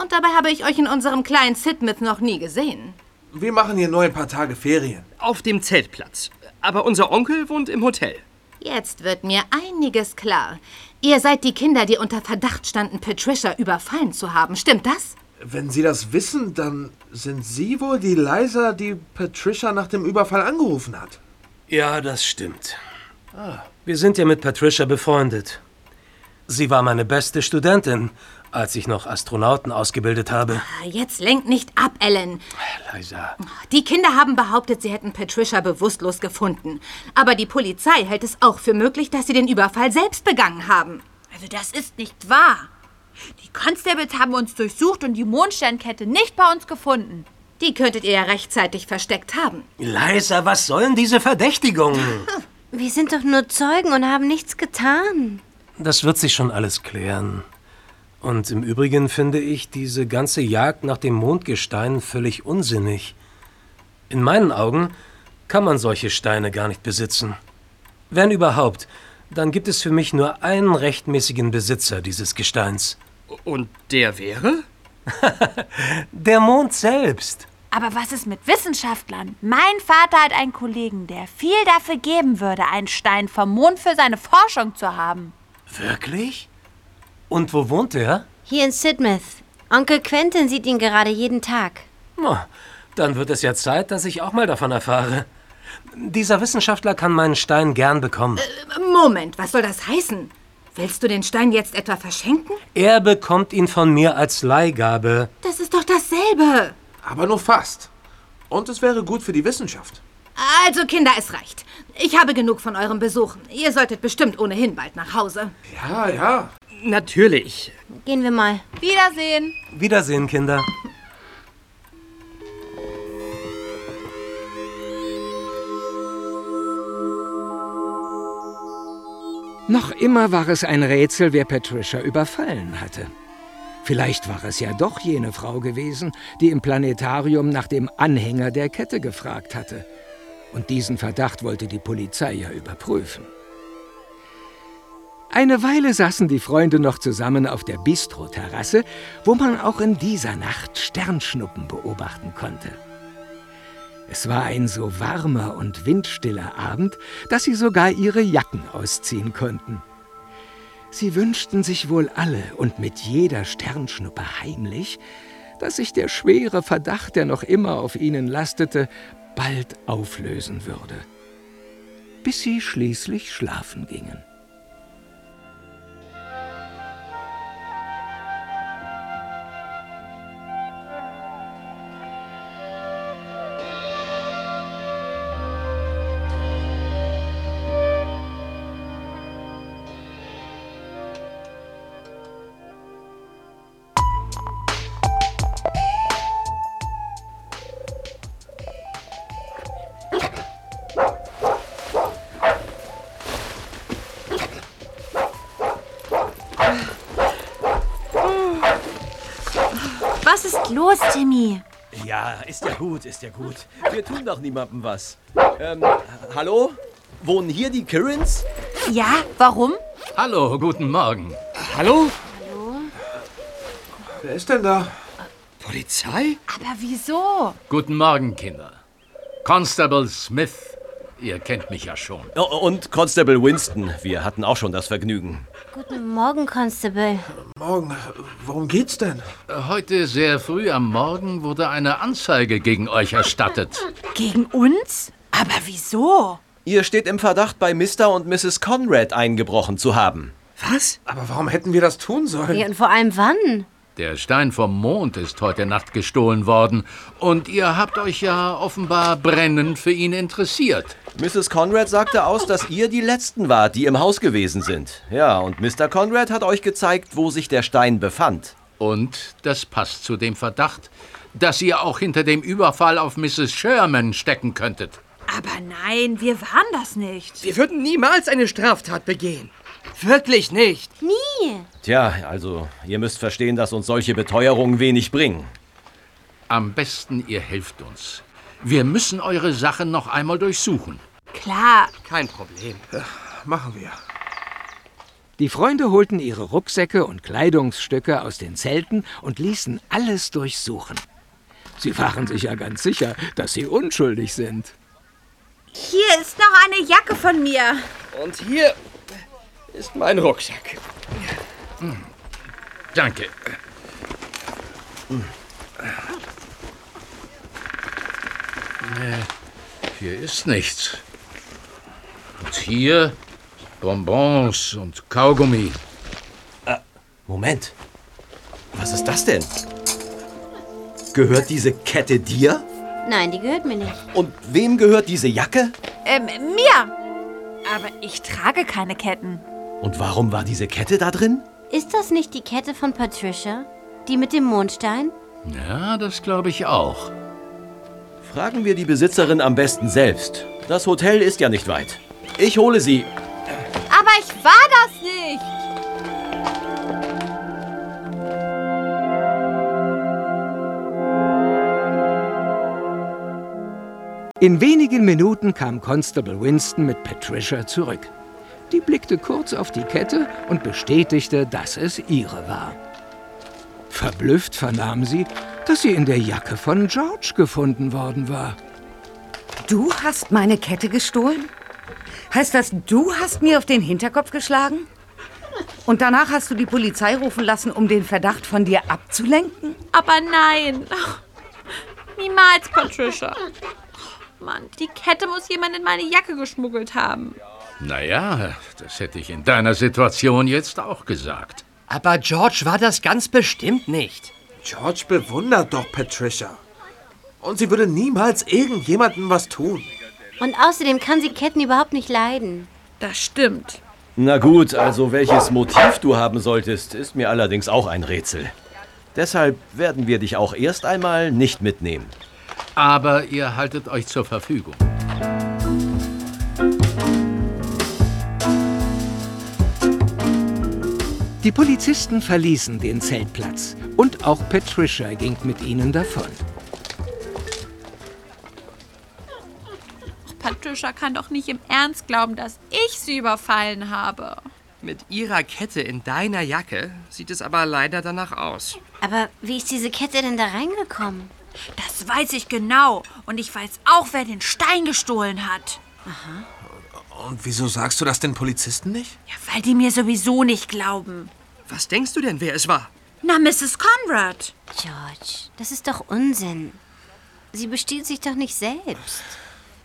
Und dabei habe ich euch in unserem kleinen Sidmouth noch nie gesehen. Wir machen hier nur ein paar Tage Ferien. Auf dem Zeltplatz. Aber unser Onkel wohnt im Hotel. Jetzt wird mir einiges klar. Ihr seid die Kinder, die unter Verdacht standen, Patricia überfallen zu haben. Stimmt das? Wenn Sie das wissen, dann sind Sie wohl die Liza, die Patricia nach dem Überfall angerufen hat. Ja, das stimmt. Wir sind ja mit Patricia befreundet. Sie war meine beste Studentin, als ich noch Astronauten ausgebildet habe. Ah, Jetzt lenkt nicht ab, Ellen. Liza. Die Kinder haben behauptet, sie hätten Patricia bewusstlos gefunden. Aber die Polizei hält es auch für möglich, dass sie den Überfall selbst begangen haben. Also das ist nicht wahr. Die Constables haben uns durchsucht und die Mondsternkette nicht bei uns gefunden. Die könntet ihr ja rechtzeitig versteckt haben. Liza, was sollen diese Verdächtigungen? Wir sind doch nur Zeugen und haben nichts getan. Das wird sich schon alles klären. Und im Übrigen finde ich diese ganze Jagd nach dem Mondgestein völlig unsinnig. In meinen Augen kann man solche Steine gar nicht besitzen. Wenn überhaupt, dann gibt es für mich nur einen rechtmäßigen Besitzer dieses Gesteins. Und der wäre? Der Mond selbst. Aber was ist mit Wissenschaftlern? Mein Vater hat einen Kollegen, der viel dafür geben würde, einen Stein vom Mond für seine Forschung zu haben. Wirklich? Und wo wohnt er? Hier in Sidmouth. Onkel Quentin sieht ihn gerade jeden Tag. Na, dann wird es ja Zeit, dass ich auch mal davon erfahre. Dieser Wissenschaftler kann meinen Stein gern bekommen. Moment, was soll das heißen? Willst du den Stein jetzt etwa verschenken? Er bekommt ihn von mir als Leihgabe. Das ist doch dasselbe. Aber nur fast. Und es wäre gut für die Wissenschaft. Also, Kinder, es reicht. Ich habe genug von eurem Besuch. Ihr solltet bestimmt ohnehin bald nach Hause. Ja, ja. Natürlich. Gehen wir mal. Wiedersehen. Wiedersehen, Kinder. Noch immer war es ein Rätsel, wer Patricia überfallen hatte. Vielleicht war es ja doch jene Frau gewesen, die im Planetarium nach dem Anhänger der Kette gefragt hatte. Und diesen Verdacht wollte die Polizei ja überprüfen. Eine Weile saßen die Freunde noch zusammen auf der Bistro-Terrasse, wo man auch in dieser Nacht Sternschnuppen beobachten konnte. Es war ein so warmer und windstiller Abend, dass sie sogar ihre Jacken ausziehen konnten. Sie wünschten sich wohl alle und mit jeder Sternschnuppe heimlich, dass sich der schwere Verdacht, der noch immer auf ihnen lastete, bald auflösen würde. Bis sie schließlich schlafen gingen. Timmy? Ja, ist ja gut, ist ja gut. Wir tun doch niemandem was. Ähm, hallo? Wohnen hier die Kirins? Ja, warum? Hallo, guten Morgen. Hallo? Wer ist denn da? Polizei? Aber wieso? Guten Morgen, Kinder. Constable Smith. Ihr kennt mich ja schon. Oh, und Constable Winston. Wir hatten auch schon das Vergnügen. Guten Morgen, Constable. Morgen. Worum geht's denn? Heute sehr früh am Morgen wurde eine Anzeige gegen euch erstattet. Gegen uns? Aber wieso? Ihr steht im Verdacht, bei Mr. und Mrs. Conrad eingebrochen zu haben. Was? Aber warum hätten wir das tun sollen? Ja, und vor allem wann? Der Stein vom Mond ist heute Nacht gestohlen worden und ihr habt euch ja offenbar brennend für ihn interessiert. Mrs. Conrad sagte aus, dass ihr die Letzten wart, die im Haus gewesen sind. Ja, und Mr. Conrad hat euch gezeigt, wo sich der Stein befand. Und das passt zu dem Verdacht, dass ihr auch hinter dem Überfall auf Mrs. Sherman stecken könntet. Aber nein, wir waren das nicht. Wir würden niemals eine Straftat begehen. Wirklich nicht. Nie. Tja, also, ihr müsst verstehen, dass uns solche Beteuerungen wenig bringen. Am besten, ihr helft uns. Wir müssen eure Sache noch einmal durchsuchen. Klar. Kein Problem. machen wir. Die Freunde holten ihre Rucksäcke und Kleidungsstücke aus den Zelten und ließen alles durchsuchen. Sie waren sich ja ganz sicher, dass sie unschuldig sind. Hier ist noch eine Jacke von mir. Und hier ist mein Rucksack. Danke. Nee, hier ist nichts. Und hier Bonbons und Kaugummi. Moment. Was ist das denn? Gehört diese Kette dir? Nein, die gehört mir nicht. Und wem gehört diese Jacke? Ähm, mir. Aber ich trage keine Ketten. Und warum war diese Kette da drin? Ist das nicht die Kette von Patricia? Die mit dem Mondstein? Ja, das glaube ich auch. Fragen wir die Besitzerin am besten selbst. Das Hotel ist ja nicht weit. Ich hole sie. Aber ich war das nicht. In wenigen Minuten kam Constable Winston mit Patricia zurück. Die blickte kurz auf die Kette und bestätigte, dass es ihre war. Verblüfft vernahm sie, dass sie in der Jacke von George gefunden worden war. Du hast meine Kette gestohlen? Heißt das, du hast mir auf den Hinterkopf geschlagen? Und danach hast du die Polizei rufen lassen, um den Verdacht von dir abzulenken? Aber nein. Niemals, Patricia. Mann, die Kette muss jemand in meine Jacke geschmuggelt haben. Naja, das hätte ich in deiner Situation jetzt auch gesagt. Aber George war das ganz bestimmt nicht. George bewundert doch Patricia. Und sie würde niemals irgendjemandem was tun. Und außerdem kann sie Ketten überhaupt nicht leiden. Das stimmt. Na gut, also welches Motiv du haben solltest, ist mir allerdings auch ein Rätsel. Deshalb werden wir dich auch erst einmal nicht mitnehmen. Aber ihr haltet euch zur Verfügung. Die Polizisten verließen den Zeltplatz und auch Patricia ging mit ihnen davon. Patricia kann doch nicht im Ernst glauben, dass ich sie überfallen habe. Mit ihrer Kette in deiner Jacke sieht es aber leider danach aus. Aber wie ist diese Kette denn da reingekommen? Das weiß ich genau. Und ich weiß auch, wer den Stein gestohlen hat. Und wieso sagst du das den Polizisten nicht? Ja, weil die mir sowieso nicht glauben. Was denkst du denn, wer es war? Na, Mrs. Conrad. George, das ist doch Unsinn. Sie bestiehlt sich doch nicht selbst.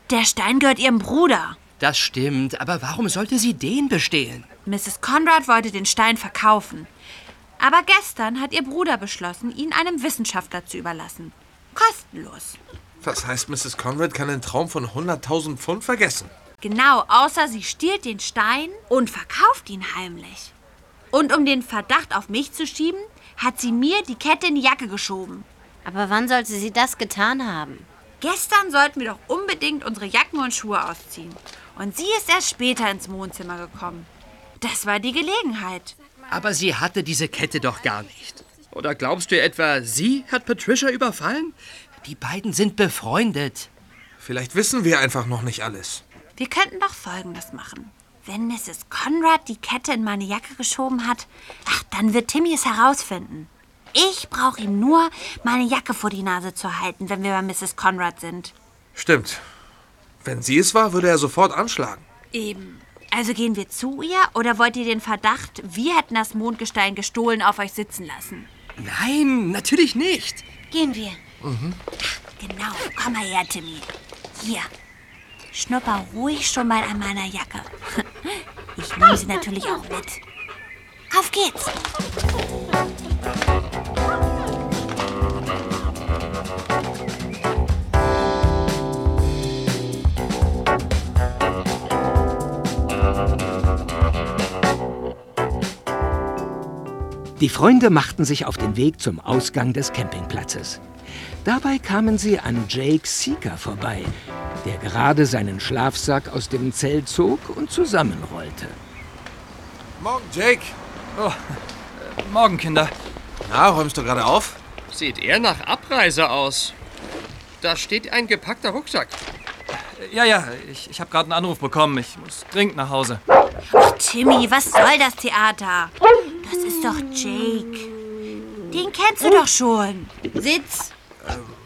Der Stein gehört ihrem Bruder. Das stimmt, aber warum sollte sie den bestehlen? Mrs. Conrad wollte den Stein verkaufen. Aber gestern hat ihr Bruder beschlossen, ihn einem Wissenschaftler zu überlassen. Kostenlos. Das heißt, Mrs. Conrad kann den Traum von 100.000 Pfund vergessen. Genau, außer sie stiehlt den Stein und verkauft ihn heimlich. Und um den Verdacht auf mich zu schieben, hat sie mir die Kette in die Jacke geschoben. Aber wann sollte sie das getan haben? Gestern sollten wir doch unbedingt unsere Jacken und Schuhe ausziehen. Und sie ist erst später ins Wohnzimmer gekommen. Das war die Gelegenheit. Aber sie hatte diese Kette doch gar nicht. Oder glaubst du etwa, sie hat Patricia überfallen? Die beiden sind befreundet. Vielleicht wissen wir einfach noch nicht alles. Wir könnten doch Folgendes machen. Wenn Mrs. Conrad die Kette in meine Jacke geschoben hat, ach, dann wird Timmy es herausfinden. Ich brauche ihm nur meine Jacke vor die Nase zu halten, wenn wir bei Mrs. Conrad sind. Stimmt. Wenn sie es war, würde er sofort anschlagen. Eben. Also gehen wir zu ihr oder wollt ihr den Verdacht, wir hätten das Mondgestein gestohlen, auf euch sitzen lassen? Nein, natürlich nicht. Gehen wir. Mhm. Genau. Komm mal her, Timmy. Hier. Schnupper ruhig schon mal an meiner Jacke. Ich nehme sie natürlich auch mit. Auf geht's! Die Freunde machten sich auf den Weg zum Ausgang des Campingplatzes. Dabei kamen sie an Jake Seeker vorbei, der gerade seinen Schlafsack aus dem Zelt zog und zusammenrollte. Morgen, Jake. Oh, äh, morgen, Kinder. Na, räumst du gerade auf? Sieht eher nach Abreise aus. Da steht ein gepackter Rucksack. Ja, ja, ich, ich habe gerade einen Anruf bekommen. Ich muss dringend nach Hause. Ach, Timmy, was soll das Theater? Das ist doch Jake. Den kennst du doch schon. Sitz.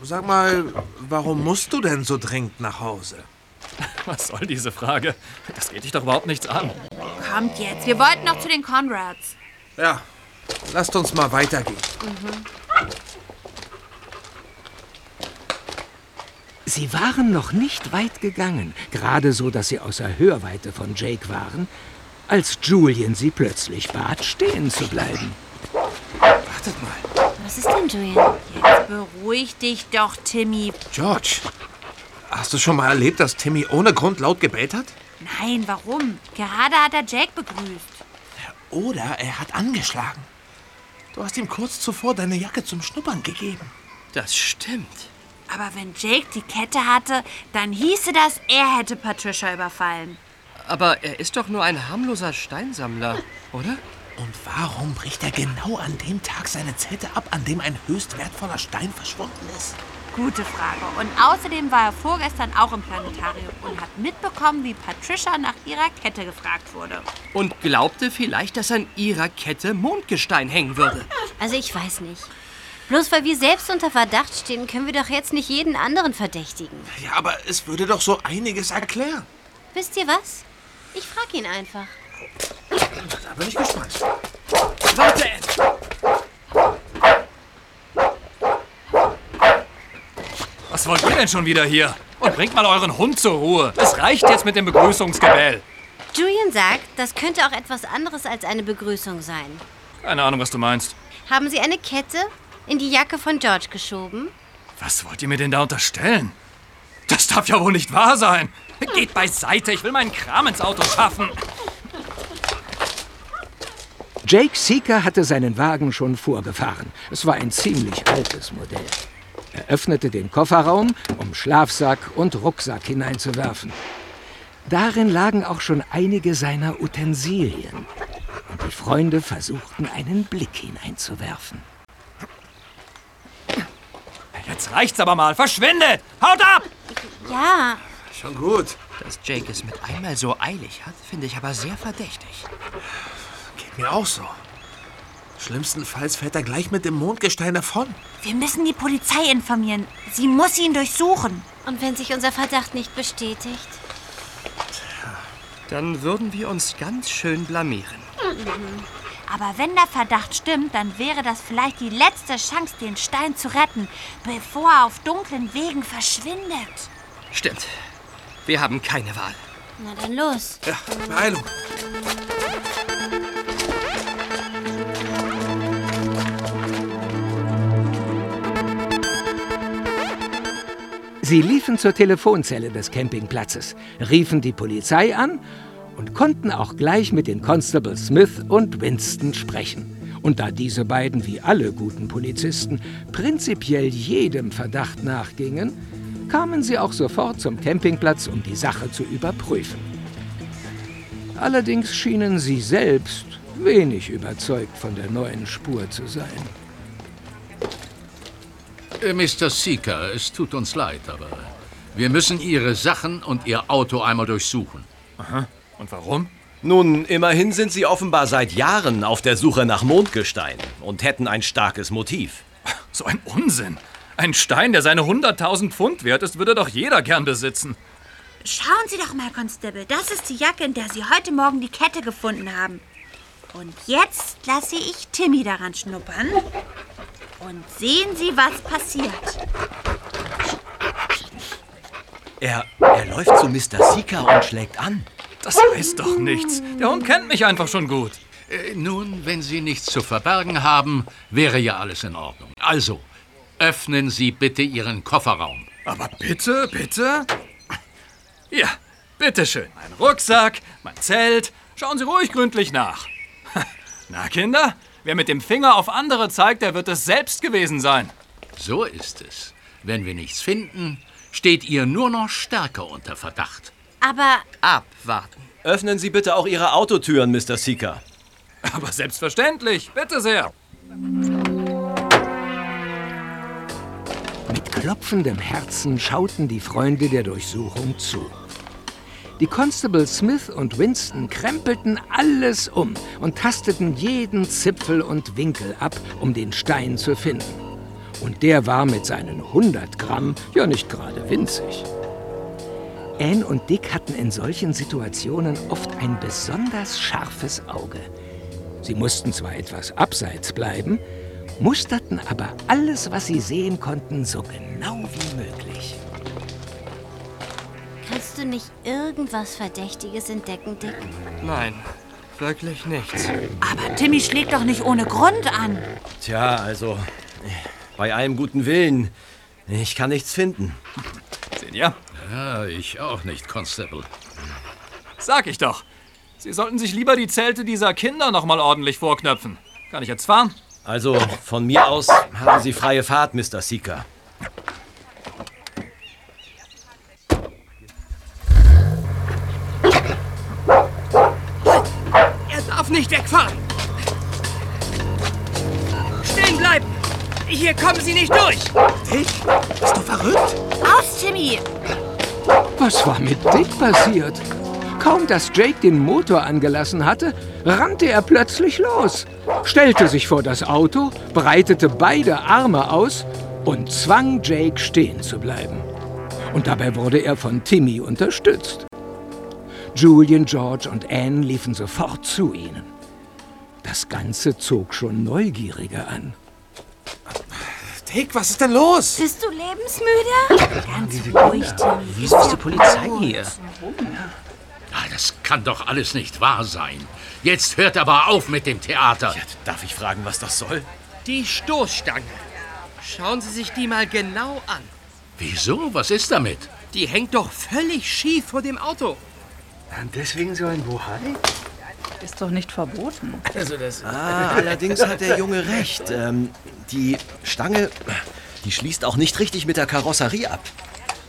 Sag mal, warum musst du denn so dringend nach Hause? Was soll diese Frage? Das geht dich doch überhaupt nichts an. Kommt jetzt, wir wollten noch zu den Conrads. Ja, lasst uns mal weitergehen. Sie waren noch nicht weit gegangen, gerade so, dass sie außer Hörweite von Jake waren, als Julian sie plötzlich bat, stehen zu bleiben. Wartet mal. Was ist denn, Julian? Jetzt beruhig dich doch, Timmy. George, hast du schon mal erlebt, dass Timmy ohne Grund laut gebellt hat? Nein, warum? Gerade hat er Jake begrüßt. Oder er hat angeschlagen. Du hast ihm kurz zuvor deine Jacke zum Schnuppern gegeben. Das stimmt. Aber wenn Jake die Kette hatte, dann hieße das, er hätte Patricia überfallen. Aber er ist doch nur ein harmloser Steinsammler, oder? Und warum bricht er genau an dem Tag seine Zelte ab, an dem ein höchst wertvoller Stein verschwunden ist? Gute Frage. Und außerdem war er vorgestern auch im Planetarium und hat mitbekommen, wie Patricia nach ihrer Kette gefragt wurde. Und glaubte vielleicht, dass an ihrer Kette Mondgestein hängen würde. Also ich weiß nicht. Bloß weil wir selbst unter Verdacht stehen, können wir doch jetzt nicht jeden anderen verdächtigen. Ja, aber es würde doch so einiges erklären. Wisst ihr was? Ich frag ihn einfach. Da bin ich gespannt. Warte! Was wollt ihr denn schon wieder hier? Und bringt mal euren Hund zur Ruhe. Es reicht jetzt mit dem Begrüßungsgebell. Julian sagt, das könnte auch etwas anderes als eine Begrüßung sein. Keine Ahnung, was du meinst. Haben Sie eine Kette in die Jacke von George geschoben? Was wollt ihr mir denn da unterstellen? Das darf ja wohl nicht wahr sein. Geht beiseite, ich will meinen Kram ins Auto schaffen. Jake Seeker hatte seinen Wagen schon vorgefahren. Es war ein ziemlich altes Modell. Er öffnete den Kofferraum, um Schlafsack und Rucksack hineinzuwerfen. Darin lagen auch schon einige seiner Utensilien. Und die Freunde versuchten, einen Blick hineinzuwerfen. Jetzt reicht's aber mal. Verschwindet! Haut ab! Ja. Schon gut. Dass Jake es mit einmal so eilig hat, finde ich aber sehr verdächtig. Mir auch so. Schlimmstenfalls fährt er gleich mit dem Mondgestein davon. Wir müssen die Polizei informieren. Sie muss ihn durchsuchen. Und wenn sich unser Verdacht nicht bestätigt? Dann würden wir uns ganz schön blamieren. Aber wenn der Verdacht stimmt, dann wäre das vielleicht die letzte Chance, den Stein zu retten, bevor er auf dunklen Wegen verschwindet. Stimmt. Wir haben keine Wahl. Na dann los. Ja, Beeilung. Sie liefen zur Telefonzelle des Campingplatzes, riefen die Polizei an und konnten auch gleich mit den Constables Smith und Winston sprechen. Und da diese beiden wie alle guten Polizisten prinzipiell jedem Verdacht nachgingen, kamen sie auch sofort zum Campingplatz, um die Sache zu überprüfen. Allerdings schienen sie selbst wenig überzeugt von der neuen Spur zu sein. Äh, Mr. Seeker, es tut uns leid, aber wir müssen Ihre Sachen und Ihr Auto einmal durchsuchen. Aha. Und warum? Nun, immerhin sind Sie offenbar seit Jahren auf der Suche nach Mondgestein und hätten ein starkes Motiv. So ein Unsinn. Ein Stein, der seine 100.000 Pfund wert ist, würde doch jeder gern besitzen. Schauen Sie doch mal, Constable. Das ist die Jacke, in der Sie heute Morgen die Kette gefunden haben. Und jetzt lasse ich Timmy daran schnuppern. Und sehen Sie, was passiert. Er, er läuft zu Mr. Seeker und schlägt an. Das heißt doch nichts. Der Hund kennt mich einfach schon gut. Äh, nun, wenn Sie nichts zu verbergen haben, wäre ja alles in Ordnung. Also, öffnen Sie bitte Ihren Kofferraum. Aber bitte, bitte? Ja, bitteschön. Mein Rucksack, mein Zelt. Schauen Sie ruhig gründlich nach. Na, Kinder, Wer mit dem Finger auf andere zeigt, der wird es selbst gewesen sein. So ist es. Wenn wir nichts finden, steht ihr nur noch stärker unter Verdacht. Aber Abwarten. Öffnen Sie bitte auch Ihre Autotüren, Mr. Seeker. Aber selbstverständlich. Bitte sehr. Mit klopfendem Herzen schauten die Freunde der Durchsuchung zu. Die Constable Smith und Winston krempelten alles um und tasteten jeden Zipfel und Winkel ab, um den Stein zu finden. Und der war mit seinen 100 Gramm ja nicht gerade winzig. Anne und Dick hatten in solchen Situationen oft ein besonders scharfes Auge. Sie mussten zwar etwas abseits bleiben, musterten aber alles, was sie sehen konnten, so genau wie möglich. Du nicht irgendwas Verdächtiges entdecken, Dick? Nein, wirklich nichts. Aber Timmy schlägt doch nicht ohne Grund an. Tja, also, bei allem guten Willen, ich kann nichts finden. Seht ihr? Ja, ich auch nicht, Constable. Sag ich doch. Sie sollten sich lieber die Zelte dieser Kinder noch mal ordentlich vorknöpfen. Kann ich jetzt fahren? Also, von mir aus haben Sie freie Fahrt, Mr. Seeker. Darf nicht wegfahren. Stehen bleiben. Hier kommen Sie nicht durch. Dick, bist du verrückt? Aus, Timmy! Was war mit Dick passiert? Kaum dass Jake den Motor angelassen hatte, rannte er plötzlich los, stellte sich vor das Auto, breitete beide Arme aus und zwang Jake stehen zu bleiben. Und dabei wurde er von Timmy unterstützt. Julian, George und Anne liefen sofort zu ihnen. Das Ganze zog schon Neugierige an. Dick, was ist denn los? Bist du lebensmüde? Ganz ruhig, Timmy. Wieso ist die Polizei hier? Ah, Das kann doch alles nicht wahr sein. Jetzt hört aber auf mit dem Theater. Darf ich fragen, was das soll? Die Stoßstange. Schauen Sie sich die mal genau an. Wieso? Was ist damit? Die hängt doch völlig schief vor dem Auto. Deswegen so ein Bohai? Ist doch nicht verboten. Also das. Ah, allerdings hat der Junge recht. Ähm, die Stange, die schließt auch nicht richtig mit der Karosserie ab.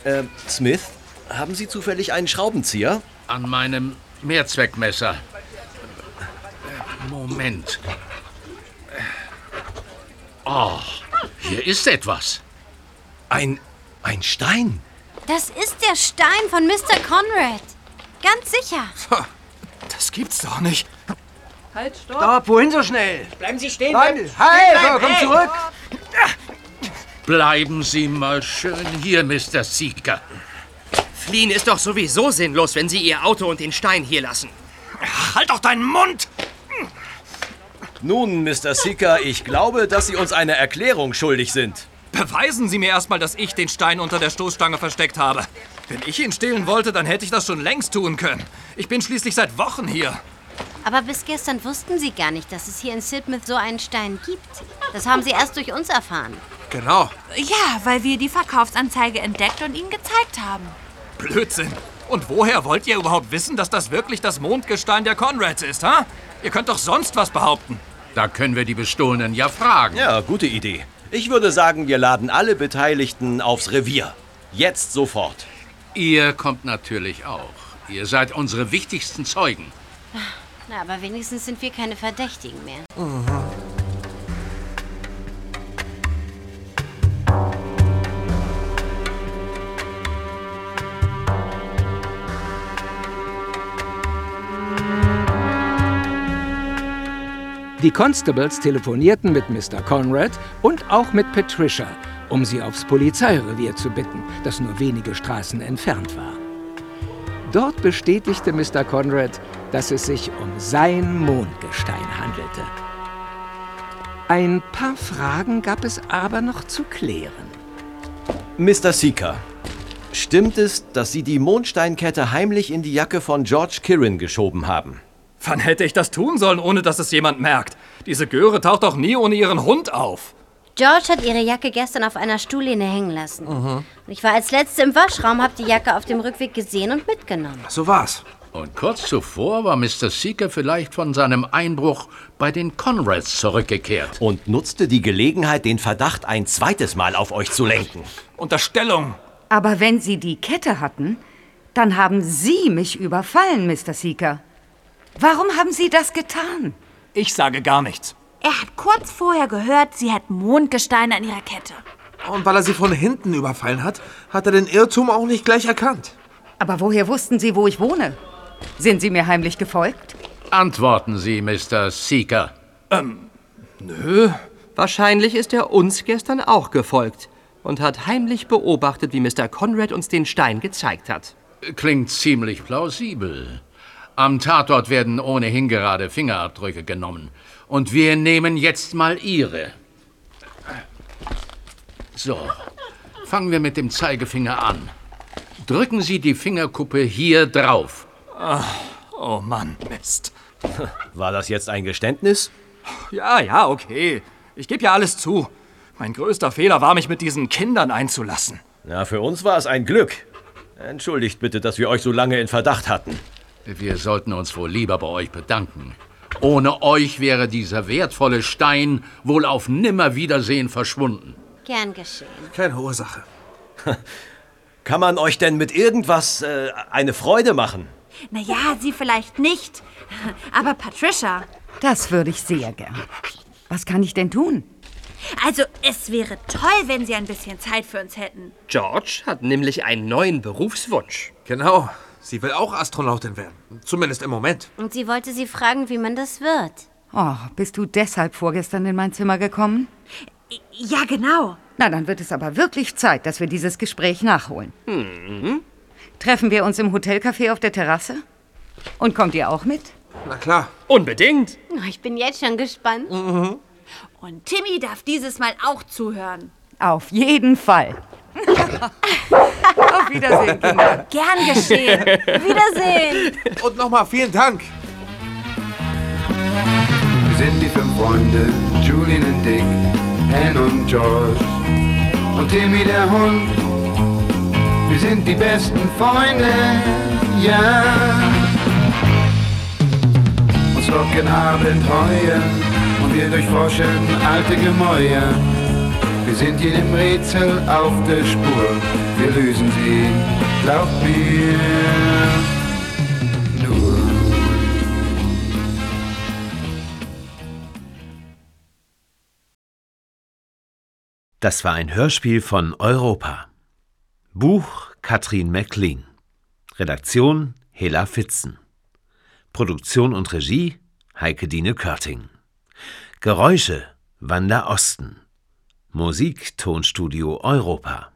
Ähm, Smith, haben Sie zufällig einen Schraubenzieher? An meinem Mehrzweckmesser. Moment. Oh, hier ist etwas. Ein, ein Stein? Das ist der Stein von Mr. Conrad. Ganz sicher. Das gibt's doch nicht. Halt, stopp! Stopp, wohin so schnell? Bleiben Sie stehen! Bleiben- hey, stehen so, bleiben, komm hey. zurück! Bleiben Sie mal schön hier, Mr. Seeker. Fliehen ist doch sowieso sinnlos, wenn Sie Ihr Auto und den Stein hier lassen. Halt doch deinen Mund! Nun, Mr. Seeker, ich glaube, dass Sie uns eine Erklärung schuldig sind. Beweisen Sie mir erstmal, dass ich den Stein unter der Stoßstange versteckt habe. Wenn ich ihn stehlen wollte, dann hätte ich das schon längst tun können. Ich bin schließlich seit Wochen hier. Aber bis gestern wussten Sie gar nicht, dass es hier in Sidmouth so einen Stein gibt. Das haben Sie erst durch uns erfahren. Genau. Ja, weil wir die Verkaufsanzeige entdeckt und Ihnen gezeigt haben. Blödsinn. Und woher wollt ihr überhaupt wissen, dass das wirklich das Mondgestein der Conrads ist, ha? Ihr könnt doch sonst was behaupten. Da können wir die Bestohlenen ja fragen. Ja, gute Idee. Ich würde sagen, wir laden alle Beteiligten aufs Revier. Jetzt sofort. Ihr kommt natürlich auch. Ihr seid unsere wichtigsten Zeugen. Na, aber wenigstens sind wir keine Verdächtigen mehr. Die Constables telefonierten mit Mr. Conrad und auch mit Patricia, um sie aufs Polizeirevier zu bitten, das nur wenige Straßen entfernt war. Dort bestätigte Mr. Conrad, dass es sich um sein Mondgestein handelte. Ein paar Fragen gab es aber noch zu klären. Mr. Seeker, stimmt es, dass Sie die Mondsteinkette heimlich in die Jacke von George Kirin geschoben haben? Wann hätte ich das tun sollen, ohne dass es jemand merkt? Diese Göre taucht doch nie ohne ihren Hund auf. George hat ihre Jacke gestern auf einer Stuhllehne hängen lassen. Und ich war als Letzte im Waschraum, hab die Jacke auf dem Rückweg gesehen und mitgenommen. So war's. Und kurz zuvor war Mr. Seeker vielleicht von seinem Einbruch bei den Conrads zurückgekehrt. Und nutzte die Gelegenheit, den Verdacht ein zweites Mal auf euch zu lenken. Unterstellung. Aber wenn Sie die Kette hatten, dann haben Sie mich überfallen, Mr. Seeker. Warum haben Sie das getan? Ich sage gar nichts. Er hat kurz vorher gehört, sie hat Mondgesteine an ihrer Kette. Und weil er sie von hinten überfallen hat, hat er den Irrtum auch nicht gleich erkannt. Aber woher wussten Sie, wo ich wohne? Sind Sie mir heimlich gefolgt? Antworten Sie, Mr. Seeker. Ähm, nö. Wahrscheinlich ist er uns gestern auch gefolgt und hat heimlich beobachtet, wie Mr. Conrad uns den Stein gezeigt hat. Klingt ziemlich plausibel. Am Tatort werden ohnehin gerade Fingerabdrücke genommen. Und wir nehmen jetzt mal Ihre. So, fangen wir mit dem Zeigefinger an. Drücken Sie die Fingerkuppe hier drauf. Ach, oh Mann, Mist. War das jetzt ein Geständnis? Ja, ja, okay. Ich gebe ja alles zu. Mein größter Fehler war, mich mit diesen Kindern einzulassen. Na, für uns war es ein Glück. Entschuldigt bitte, dass wir euch so lange in Verdacht hatten. Wir sollten uns wohl lieber bei euch bedanken. Ohne euch wäre dieser wertvolle Stein wohl auf Nimmerwiedersehen verschwunden. Gern geschehen. Keine Ursache. Kann man euch denn mit irgendwas äh, eine Freude machen? Naja, sie vielleicht nicht. Aber Patricia. Das würde ich sehr gern. Was kann ich denn tun? Also, es wäre toll, wenn Sie ein bisschen Zeit für uns hätten. George hat nämlich einen neuen Berufswunsch. Genau. Sie will auch Astronautin werden. Zumindest im Moment. Und sie wollte sie fragen, wie man das wird. Oh, bist du deshalb vorgestern in mein Zimmer gekommen? Ja, genau. Na, dann wird es aber wirklich Zeit, dass wir dieses Gespräch nachholen. Mhm. Treffen wir uns im Hotelcafé auf der Terrasse? Und kommt ihr auch mit? Na klar. Unbedingt. Ich bin jetzt schon gespannt. Mhm. Und Timmy darf dieses Mal auch zuhören. Auf jeden Fall. auf Wiedersehen, Kinder. Gern geschehen. Wiedersehen. Und nochmal vielen Dank. Wir sind die fünf Freunde, Julian und Dick, Anne und George und Timmy der Hund. Wir sind die besten Freunde, ja. Uns locken Abenteuer und wir durchforschen alte Gemäuer. Wir sind jedem Rätsel auf der Spur, wir lösen sie, glaubt mir. Das war ein Hörspiel von Europa. Buch Katrin McLean. Redaktion Hela Fitzen. Produktion und Regie Heike Dine Körting. Geräusche Wanda Osten. Musik Tonstudio Europa.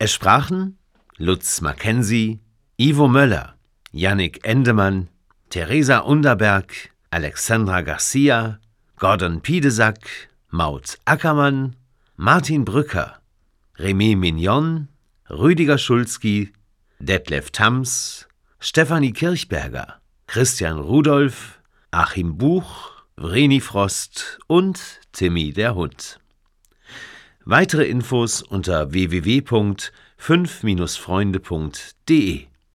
Es sprachen Lutz Mackenzie, Ivo Möller, Yannick Endemann, Theresa Underberg, Alexandra Garcia, Gordon Piedesack, Maud Ackermann, Martin Brücker, Remy Mignon, Rüdiger Schulzki, Detlef Tams, Stefanie Kirchberger, Christian Rudolph, Achim Buch, Vreni Frost und Timmy der Hund. Weitere Infos unter www.5-freunde.de